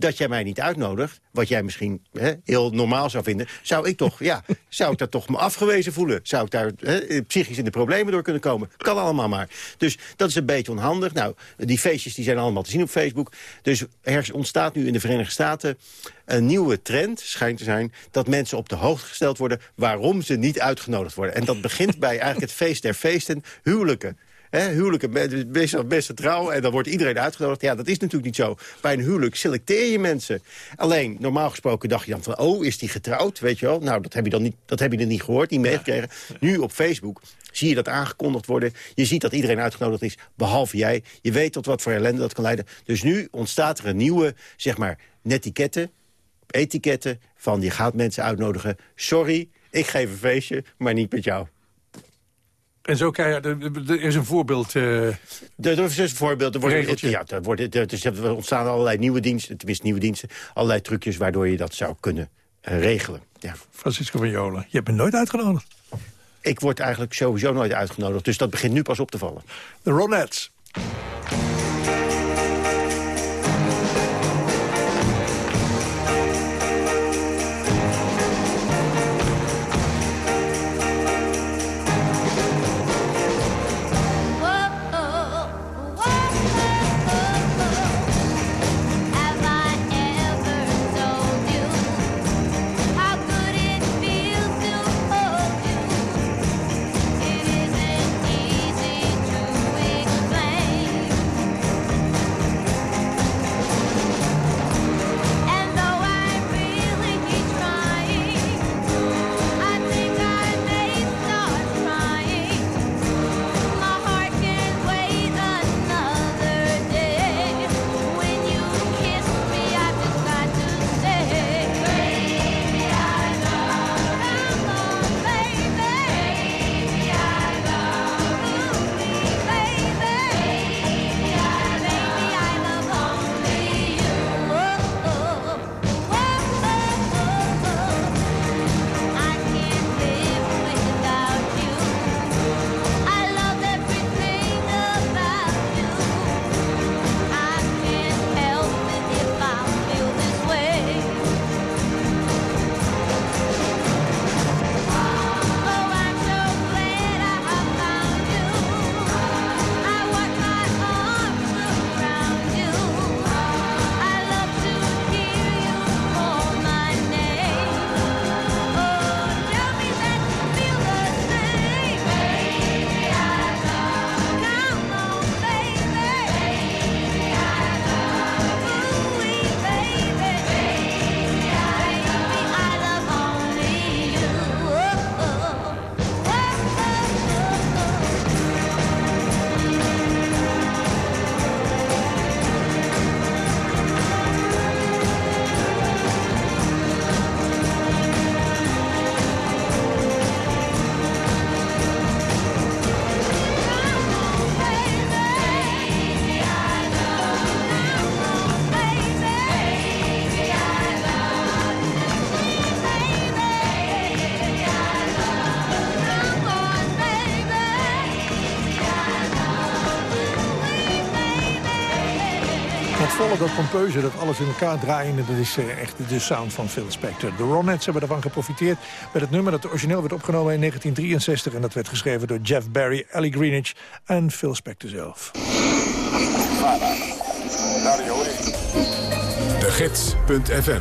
dat jij mij niet uitnodigt... wat jij misschien hè, heel normaal zou vinden... zou ik toch, ja, zou ik dat toch me afgewezen voelen? Zou ik daar hè, psychisch in de problemen door kunnen komen? Kan allemaal maar. Dus dat is een beetje onhandig. Nou, die feestjes die zijn allemaal te zien op Facebook. Dus er ontstaat nu in de Verenigde Staten een nieuwe trend, schijnt te zijn... dat mensen op de hoogte gesteld worden waarom ze niet uitgenodigd worden. En dat begint bij eigenlijk het feest der feesten, huwelijken. Hè, huwelijken, be- best, best trouw en dan wordt iedereen uitgenodigd. Ja, dat is natuurlijk niet zo. Bij een huwelijk selecteer je mensen. Alleen, normaal gesproken dacht je dan van... oh, is die getrouwd, weet je wel? Nou, dat heb je dan niet, dat heb je er niet gehoord, niet meegekregen. Nu op Facebook zie je dat aangekondigd worden. Je ziet dat iedereen uitgenodigd is, behalve jij. Je weet tot wat voor ellende dat kan leiden. Dus nu ontstaat er een nieuwe, zeg maar, netiquette, etiketten... van je gaat mensen uitnodigen. Sorry, ik geef een feestje, maar niet met jou. En zo krijg je, er- er is een voorbeeld... eh, Dat is een voorbeeld. Er, wordt, Regeltje. ja, er, wordt, er, dus er ontstaan allerlei nieuwe diensten, tenminste nieuwe diensten, allerlei trucjes waardoor je dat zou kunnen eh, regelen. Ja. Francisco van Jolen, je hebt me nooit uitgenodigd. Ik word eigenlijk sowieso nooit uitgenodigd, dus dat begint nu pas op te vallen. De Ronettes. Volle, dat pompeuze, dat alles in elkaar draaiende... dat is eh, echt de sound van Phil Spector. De Ronettes hebben ervan geprofiteerd met het nummer... dat origineel werd opgenomen in 1963... en dat werd geschreven door Jeff Barry, Ellie Greenwich en Phil Spector zelf. De Gids.fm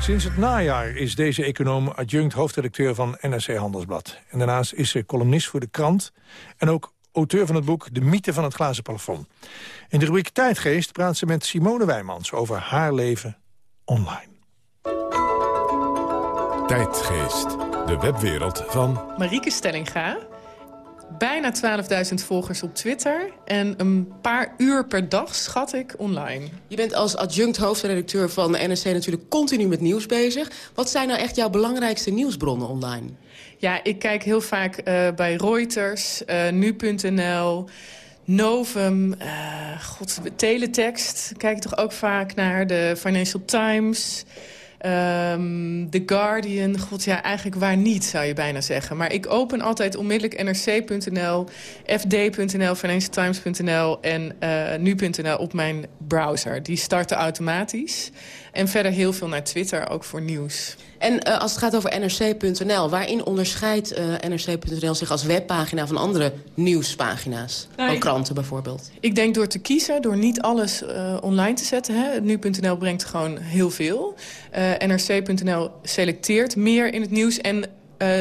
Sinds het najaar is deze econoom adjunct hoofdredacteur van NRC Handelsblad. En daarnaast is ze columnist voor de krant en ook auteur van het boek De mythe van het glazen plafond. In de rubriek Tijdgeest praat ze met Simone Wijmans over haar leven online. Tijdgeest, de webwereld van Marieke Stellinga. Bijna 12.000 volgers op Twitter. En een paar uur per dag, schat ik, online. Je bent als adjunct hoofdredacteur van de NRC natuurlijk continu met nieuws bezig. Wat zijn nou echt jouw belangrijkste nieuwsbronnen online? Ja, ik kijk heel vaak eh, bij Reuters, eh, Nu.nl, Novum, eh, god, Teletext. Kijk toch ook vaak naar de Financial Times... ehm, The Guardian, god ja, eigenlijk waar niet, zou je bijna zeggen. Maar ik open altijd onmiddellijk nrc.nl, fd.nl, financialtimes.nl en nu.nl op mijn browser. Die starten automatisch. En verder heel veel naar Twitter, ook voor nieuws. En eh, als het gaat over nrc.nl, waarin onderscheidt eh, nrc.nl zich als webpagina van andere nieuwspagina's? Nou, van ik- kranten bijvoorbeeld. Ik denk door te kiezen, door niet alles eh, online te zetten. Nu.nl brengt gewoon heel veel. NRC.nl selecteert meer in het nieuws. En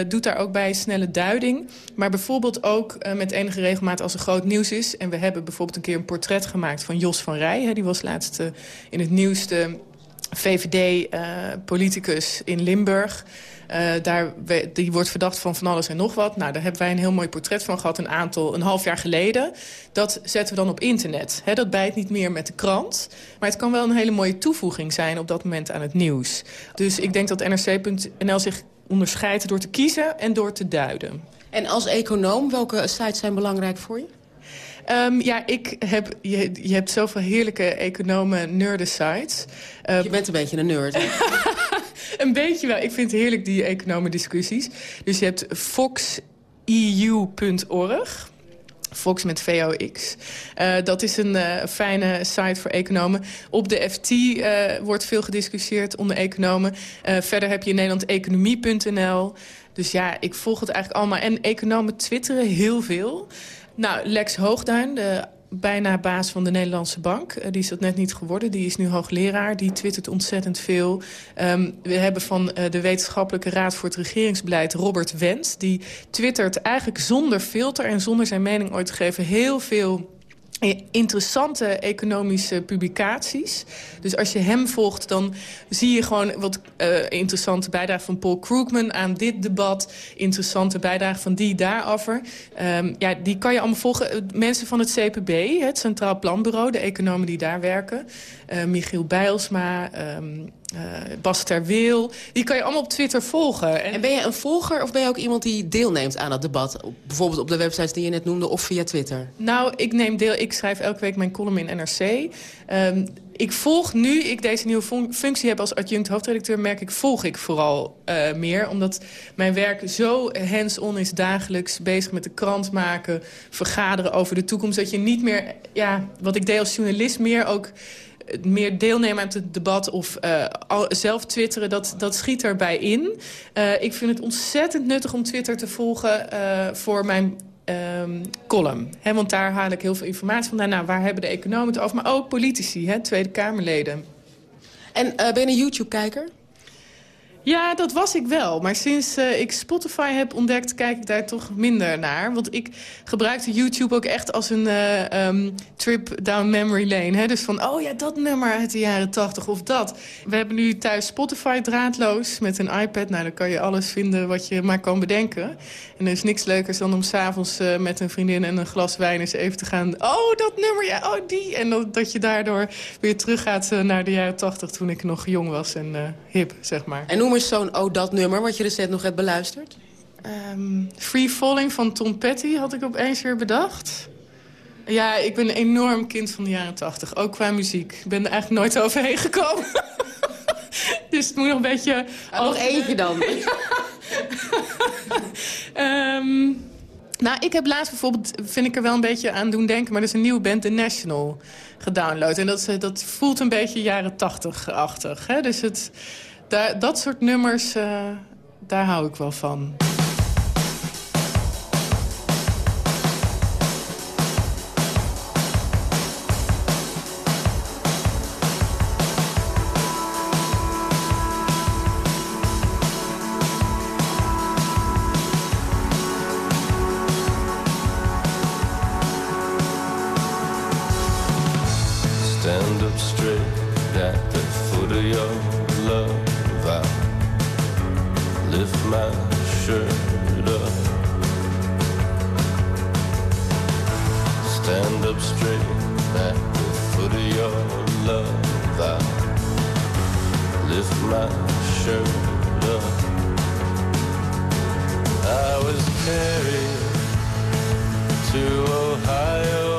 doet daar ook bij snelle duiding. Maar bijvoorbeeld ook met enige regelmaat als er groot nieuws is. En we hebben bijvoorbeeld een keer een portret gemaakt van Jos van Rij. Hè, die was laatst in het nieuwste VVD-politicus in Limburg. Uh, daar, die wordt verdacht van van alles en nog wat. Nou, daar hebben wij een heel mooi portret van gehad een aantal, een half jaar geleden. Dat zetten we dan op internet. Dat bijt niet meer met de krant. Maar het kan wel een hele mooie toevoeging zijn op dat moment aan het nieuws. Dus ik denk dat NRC.nl zich onderscheidt door te kiezen en door te duiden. En als econoom, welke sites zijn belangrijk voor je? Um, ja, ik heb, je, je hebt zoveel heerlijke economen nerden sites. Uh, je bent een beetje een nerd. een beetje wel. Ik vind het heerlijk, die economen discussies. Dus je hebt foxeu.org. Fox met VOX. Uh, dat is een uh, fijne site voor economen. Op de FT uh, wordt veel gediscussieerd onder economen. verder heb je in Nederland economie.nl. Dus ja, ik volg het eigenlijk allemaal. En economen twitteren heel veel. Nou, Lex Hoogduin, de bijna baas van de Nederlandse Bank. Uh, die is dat net niet geworden. Die is nu hoogleraar. Die twittert ontzettend veel. Um, we hebben van uh, de Wetenschappelijke Raad voor het Regeringsbeleid Robert Wendt. Die twittert eigenlijk zonder filter en zonder zijn mening ooit te geven... heel veel interessante economische publicaties. Dus als je hem volgt, dan zie je gewoon wat uh, interessante bijdrage van Paul Krugman aan dit debat. Interessante bijdrage van die daarover. Um, ja, die kan je allemaal volgen. Mensen van het CPB, het Centraal Planbureau, de economen die daar werken. Michiel Bijlsma, um, uh, Bas Terweel. Die kan je allemaal op Twitter volgen. En... en ben je een volger of ben je ook iemand die deelneemt aan het debat? Bijvoorbeeld op de websites die je net noemde of via Twitter? Nou, ik neem deel. Ik schrijf elke week mijn column in NRC. Um, ik volg nu, ik deze nieuwe fun functie heb als adjunct hoofdredacteur... merk ik, volg ik vooral uh, meer. Omdat mijn werk zo hands-on is dagelijks. Bezig met de krant maken, vergaderen over de toekomst. Dat je niet meer, ja, wat ik deed als journalist, meer ook meer deelnemen aan het debat of uh, zelf twitteren, dat, dat schiet erbij in. Uh, ik vind het ontzettend nuttig om Twitter te volgen uh, voor mijn um, column. Want daar haal ik heel veel informatie vandaan. Nou, waar hebben de economen het over? Maar ook politici, he, Tweede Kamerleden. En ben je een YouTube-kijker? Ja, dat was ik wel. Maar sinds uh, ik Spotify heb ontdekt, kijk ik daar toch minder naar. Want ik gebruikte YouTube ook echt als een uh, um, trip down memory lane. Hè? Dus van, oh ja, dat nummer uit de jaren tachtig of dat. We hebben nu thuis Spotify draadloos met een iPad. Nou, dan kan je alles vinden wat je maar kan bedenken. En er is niks leukers dan om s'avonds uh, met een vriendin en een glas wijn eens even te gaan... oh, dat nummer, ja, oh, die. En dat, dat je daardoor weer teruggaat naar de jaren tachtig toen ik nog jong was en hip, zeg maar. En noem zo'n oh dat nummer wat je recent nog hebt beluisterd? Um, Free Falling van Tom Petty had ik opeens weer bedacht. Ja, ik ben een enorm kind van de jaren tachtig, ook qua muziek. Ik ben er eigenlijk nooit overheen gekomen. dus het moet nog een beetje... Ah, nog eentje dan. um, nou, ik heb laatst bijvoorbeeld, vind ik er wel een beetje aan doen denken... maar dat is een nieuwe band, The National, gedownload. En dat, dat voelt een beetje jaren tachtig-achtig. Dus het... Daar, dat soort nummers, uh, daar hou ik wel van. My shirt up. Stand up straight at the foot of your love. I lift my shirt up. I was carried to Ohio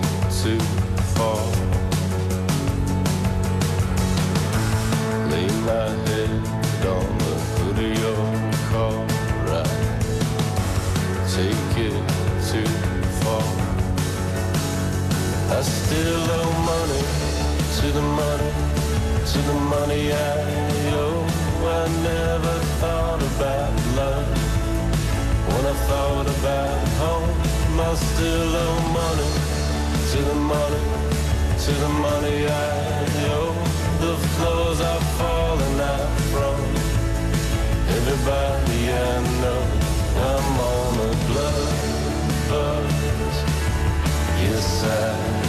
Still owe money to the money, to the money I owe. I never thought about love when I thought about home. I still owe money to the money, to the money I owe. The floors are falling out from everybody I know. I'm on a blood buzz. Yes,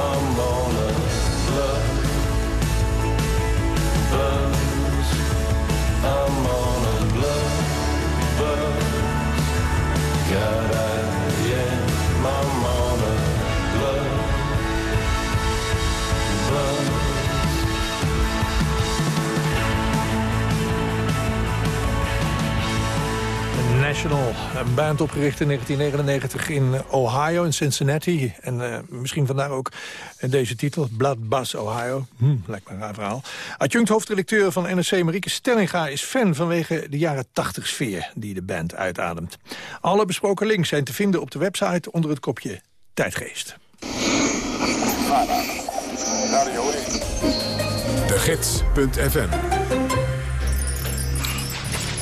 I'm on a blood buzz. I'm on a blood buzz. God, I am. I'm on Een band opgericht in 1999 in Ohio, in Cincinnati. En eh, misschien vandaar ook deze titel, Blood Buzz Ohio. Hm, lijkt me een raar verhaal. Adjunct hoofdredacteur van NRC Marieke Stellinga is fan vanwege de jaren 80 sfeer die de band uitademt. Alle besproken links zijn te vinden op de website onder het kopje Tijdgeest. De Gids.fm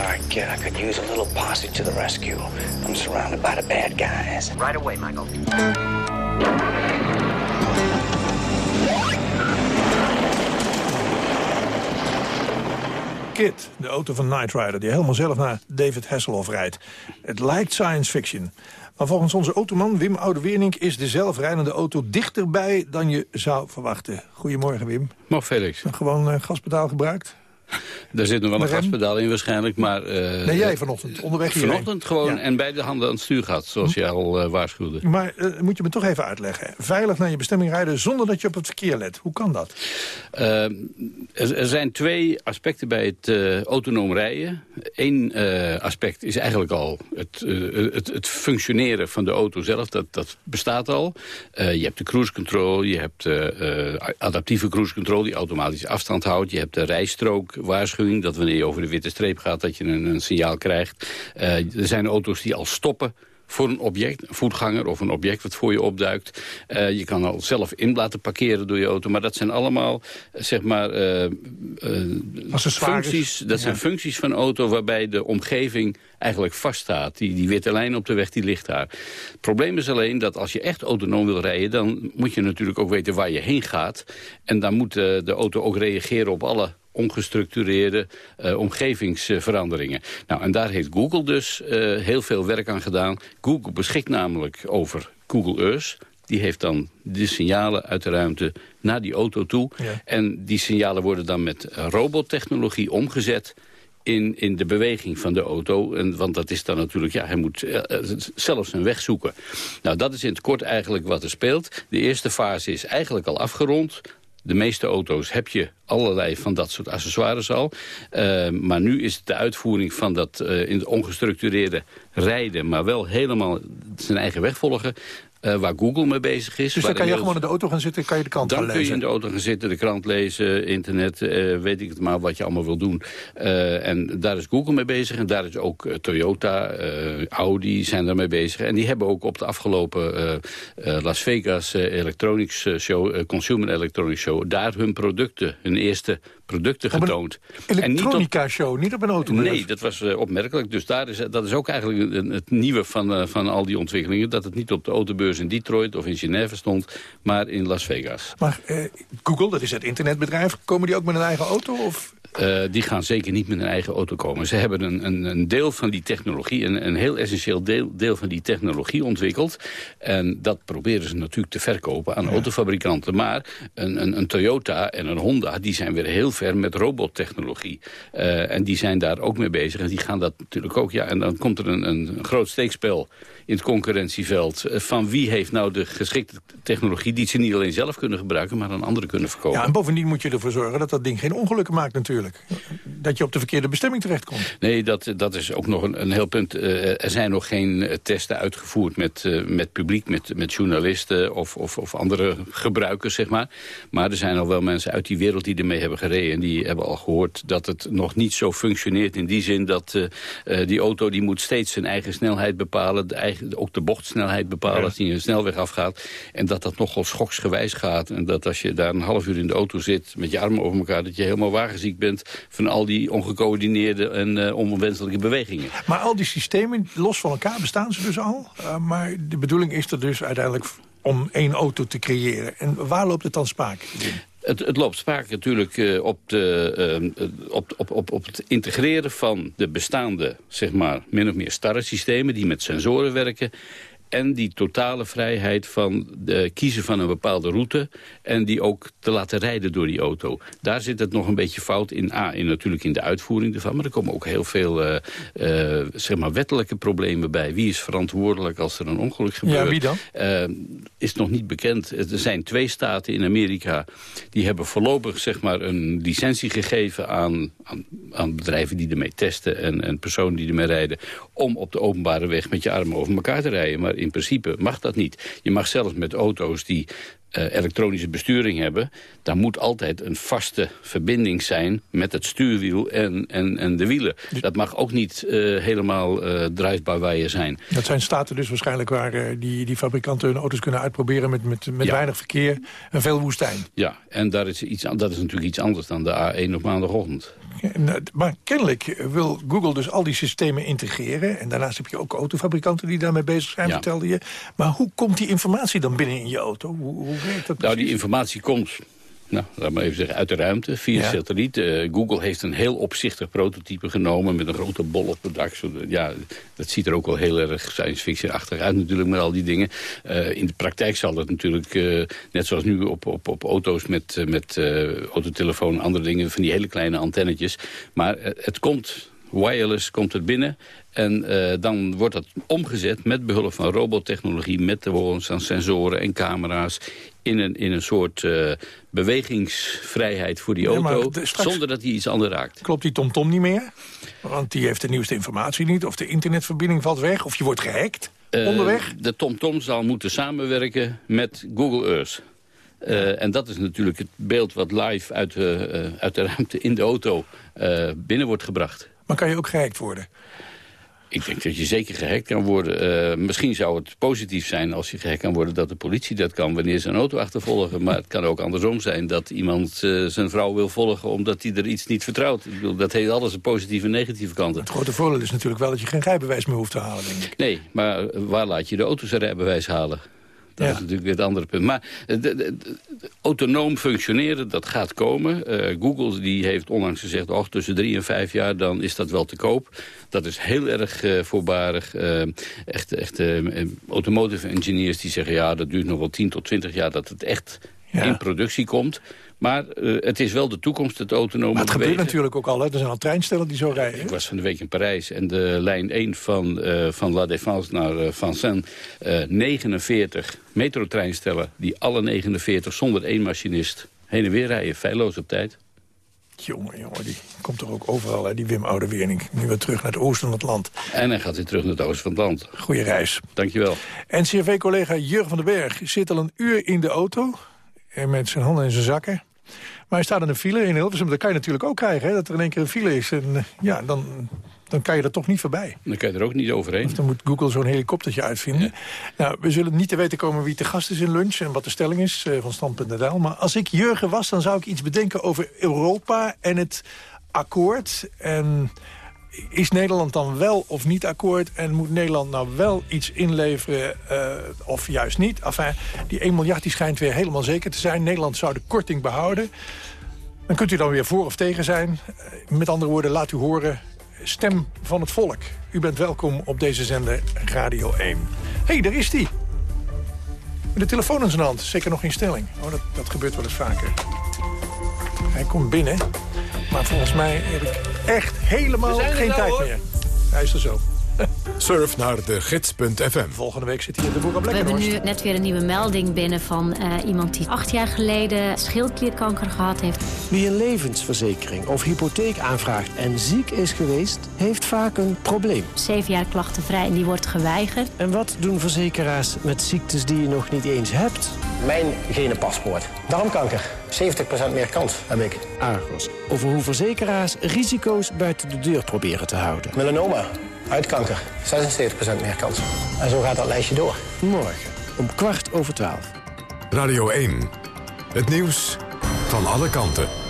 Right, kid, I could use a little posse to the rescue. I'm surrounded by the bad guys. Right away, Michael. Kid, de auto van Knight Rider, die helemaal zelf naar David Hasselhoff rijdt. Het lijkt science fiction. Maar volgens onze automan Wim Oudeweernink is de zelfrijdende auto dichterbij dan je zou verwachten. Goedemorgen Wim. Morgen Felix. Gewoon uh, gaspedaal gebruikt? Daar zit nog wel een gaspedaal in waarschijnlijk, maar... eh, nee, jij vanochtend, onderweg hierheen. Vanochtend gewoon Ja. en beide handen aan het stuur gehad, zoals je al eh, waarschuwde. Maar eh, moet je me toch even uitleggen. Veilig naar je bestemming rijden zonder dat je op het verkeer let. Hoe kan dat? Er, er zijn twee aspecten bij het autonoom rijden. Eén aspect is eigenlijk al het, het, het functioneren van de auto zelf. Dat, dat bestaat al. Je hebt de cruise control, je hebt adaptieve cruise control... die automatisch afstand houdt. Je hebt de rijstrookwaarschuwing, dat wanneer je over de witte streep gaat... dat je een, een signaal krijgt. Eh, er zijn auto's die al stoppen voor een object, een voetganger of een object wat voor je opduikt. Eh, je kan al zelf in laten parkeren door je auto. Maar dat zijn allemaal, eh, zeg maar, functies. Dat Ja. zijn functies van auto waarbij de omgeving eigenlijk vaststaat. Die, die witte lijn op de weg, die ligt daar. Het probleem is alleen dat als je echt autonoom wil rijden... dan moet je natuurlijk ook weten waar je heen gaat. En dan moet de auto ook reageren op alle ongestructureerde eh, omgevingsveranderingen. Nou, en daar heeft Google dus eh, heel veel werk aan gedaan. Google beschikt namelijk over Google Earth. Die heeft dan de signalen uit de ruimte naar die auto toe. En die signalen worden dan met robottechnologie omgezet in, in de beweging van de auto. En, want dat is dan natuurlijk, ja, hij moet eh, eh, zelf zijn weg zoeken. Nou, dat is in het kort eigenlijk wat er speelt. De eerste fase is eigenlijk al afgerond. De meeste auto's heb je allerlei van dat soort accessoires al. Eh, maar nu is de uitvoering van dat eh, in het ongestructureerde rijden... maar wel helemaal zijn eigen weg volgen... eh, waar Google mee bezig is. Dus dan kan je gewoon in de auto gaan zitten en kan je de krant dan gaan kun je lezen. in de auto gaan zitten, de krant lezen, internet, eh, weet ik het maar wat je allemaal wil doen. Eh, en daar is Google mee bezig en daar is ook Toyota, Audi zijn daarmee bezig. En die hebben ook op de afgelopen Las Vegas Electronics Show, Consumer Electronics Show, daar hun producten, hun eerste producten een getoond. En niet op- Elektronica-show, niet op een auto. Nee, dat was eh, opmerkelijk. Dus daar is, dat is ook eigenlijk een- het nieuwe van, eh, van al die ontwikkelingen. Dat het niet op de autobeurs in Detroit of in Genève stond, maar in Las Vegas. Maar eh, Google, dat is het internetbedrijf, komen die ook met een eigen auto? Of? Eh, die gaan zeker niet met een eigen auto komen. Ze hebben een, een, een deel van die technologie, een, een heel essentieel deel, deel van die technologie ontwikkeld. En dat proberen ze natuurlijk te verkopen aan autofabrikanten. Maar een, een, een Toyota en een Honda, die zijn weer heel ver met robottechnologie. Eh, en die zijn daar ook mee bezig. En die gaan dat natuurlijk ook, ja, en dan komt er een, een groot steekspel in het concurrentieveld. eh, van wie heeft nou de geschikte technologie die ze niet alleen zelf kunnen gebruiken, maar aan anderen kunnen verkopen. Ja, en bovendien moet je ervoor zorgen dat dat ding geen ongelukken maakt natuurlijk. Dat je op de verkeerde bestemming terechtkomt. Nee, dat, dat is ook nog een, een heel punt. Eh, er zijn nog geen eh, testen uitgevoerd met, met publiek, met, met journalisten of, of, of andere gebruikers, zeg maar. Maar er zijn al wel mensen uit die wereld die ermee hebben gereden. En die hebben al gehoord dat het nog niet zo functioneert. In die zin dat die auto die moet steeds zijn eigen snelheid bepalen. De eigen, ook de bochtsnelheid bepalen als die een snelweg afgaat. En dat dat nogal schoksgewijs gaat. En dat als je daar een half uur in de auto zit met je armen over elkaar... dat je helemaal wagenziek bent van al die ongecoördineerde en eh, onwenselijke bewegingen. Maar al die systemen, los van elkaar, bestaan ze dus al. Uh, maar de bedoeling is er dus uiteindelijk om één auto te creëren. En waar loopt het dan spaak? Het, het, loopt spaak natuurlijk uh, op, de, uh, op, op, op, op het integreren van de bestaande, zeg maar, min of meer starre systemen... die met sensoren werken en die totale vrijheid van de kiezen van een bepaalde route... en die ook te laten rijden door die auto. Daar zit het nog een beetje fout in. A, in natuurlijk in de uitvoering ervan. Maar er komen ook heel veel uh, uh, zeg maar wettelijke problemen bij. Wie is verantwoordelijk als er een ongeluk gebeurt? Ja, wie dan? Uh, is nog niet bekend. Er zijn twee staten in Amerika... die hebben voorlopig zeg maar, een licentie gegeven aan, aan, aan bedrijven die ermee testen... En, en personen die ermee rijden... om op de openbare weg met je armen over elkaar te rijden. Maar in principe mag dat niet. Je mag zelfs met auto's die uh, elektronische besturing hebben... daar moet altijd een vaste verbinding zijn met het stuurwiel en, en, en de wielen. Dat mag ook niet uh, helemaal uh, drijfbaar waar je zijn. Dat zijn staten dus waarschijnlijk waar die, die fabrikanten hun auto's kunnen uitproberen... met, met, met ja. weinig verkeer en veel woestijn. Ja, en daar is iets, dat is natuurlijk iets anders dan de A1 op maandagochtend. Maar kennelijk wil Google dus al die systemen integreren. En daarnaast heb je ook autofabrikanten die daarmee bezig zijn, ja. vertelde je. Maar hoe komt die informatie dan binnen in je auto? Hoe, hoe werkt dat precies? Nou, die informatie komt nou, laat maar even zeggen, uit de ruimte, via ja. satelliet. Uh, Google heeft een heel opzichtig prototype genomen met een grote bol op het dak. Zo, ja, dat ziet er ook wel heel erg science fiction-achtig uit natuurlijk met al die dingen. Uh, in de praktijk zal het natuurlijk, uh, net zoals nu op, op, op auto's met, met autotelefoon en andere dingen, van die hele kleine antennetjes. Maar het komt wireless komt het binnen. En uh, dan wordt dat omgezet met behulp van robottechnologie... met de aan sensoren en camera's... in een, in een soort uh, bewegingsvrijheid voor die auto... Straks... zonder dat hij iets anders raakt. Klopt die TomTom -tom niet meer? Want die heeft de nieuwste informatie niet. Of de internetverbinding valt weg. Of je wordt gehackt uh, onderweg. De TomTom -tom zal moeten samenwerken met Google Earth. Uh, en dat is natuurlijk het beeld wat live uit, uit de ruimte in de auto binnen wordt gebracht. Maar kan je ook gehackt worden? Ik denk dat je zeker gehackt kan worden. Uh, misschien zou het positief zijn als je gehackt kan worden... dat de politie dat kan wanneer ze een auto achtervolgen. Maar het kan ook andersom zijn dat iemand uh, zijn vrouw wil volgen... omdat hij er iets niet vertrouwt. Ik bedoel, dat heeft alles een positieve en negatieve kanten. Het grote voordeel is natuurlijk wel dat je geen rijbewijs meer hoeft te halen, denk ik. Nee, maar waar laat je de auto zijn rijbewijs halen? Dat ja. is natuurlijk het andere punt. Maar de, de, de, autonoom functioneren, dat gaat komen. Uh, Google die heeft onlangs gezegd, oh, tussen drie en vijf jaar, dan is dat wel te koop. Dat is heel erg uh, voorbarig. Uh, echt echt automotive engineers die zeggen, ja, dat duurt nog wel 10 tot 20 jaar dat het echt ja. in productie komt. Maar uh, het is wel de toekomst, het autonome Maar het bewegen. gebeurt natuurlijk ook al, hè? Er zijn al treinstellen die zo rijden. Ik was van de week in Parijs en de lijn 1 van, uh, van La Défense naar uh, Vincennes... 49 metrotreinstellen die alle 49 zonder één machinist heen en weer rijden. Feilloos op tijd. Jongen, jongen, die komt er ook overal, hè, die Wim Oudewerning. Nu weer terug naar het oosten van het land. En hij gaat weer terug naar het oosten van het land. Goeie reis. Dankjewel. NCRV-collega Jurgen van den Berg zit al een uur in de auto... met zijn handen in zijn zakken. Maar hij staat in een file in Hilversum. Dat kan je natuurlijk ook krijgen, hè, dat er in één keer een file is. En ja, dan, dan kan je er toch niet voorbij. Dan kan je er ook niet overheen. Of dan moet Google zo'n helikoptertje uitvinden. Ja. Nou, we zullen niet te weten komen wie te gast is in lunch... en wat de stelling is uh, van Stand.nl. Maar als ik Jurgen was, dan zou ik iets bedenken over Europa en het akkoord... En is Nederland dan wel of niet akkoord... en moet Nederland nou wel iets inleveren uh, of juist niet? Enfin, die 1 miljard die schijnt weer helemaal zeker te zijn. Nederland zou de korting behouden. Dan kunt u dan weer voor of tegen zijn. Met andere woorden, laat u horen... Stem van het volk. U bent welkom op deze zender Radio 1. Hé, hey, daar is. Met de telefoon in zijn hand. Zeker nog in stelling. Oh, dat, dat gebeurt wel eens vaker. Hij komt binnen... Maar volgens mij heb ik echt helemaal geen tijd hoor. meer. Hij is er zo. Surf naar de gids.fm. Volgende week zit hier de boer op We hebben nu net weer een nieuwe melding binnen van eh, iemand die acht jaar geleden schildklierkanker gehad heeft. Wie een levensverzekering of hypotheek aanvraagt en ziek is geweest, heeft vaak een probleem. Zeven jaar klachtenvrij en die wordt geweigerd. En wat doen verzekeraars met ziektes die je nog niet eens hebt? Mijn genenpaspoort. Darmkanker. 70% meer kans heb ik. Argos. Over hoe verzekeraars risico's buiten de deur proberen te houden. Melanoma. Huidkanker. 76% meer kans. En zo gaat dat lijstje door. Morgen om kwart over twaalf. Radio 1. Het nieuws van alle kanten.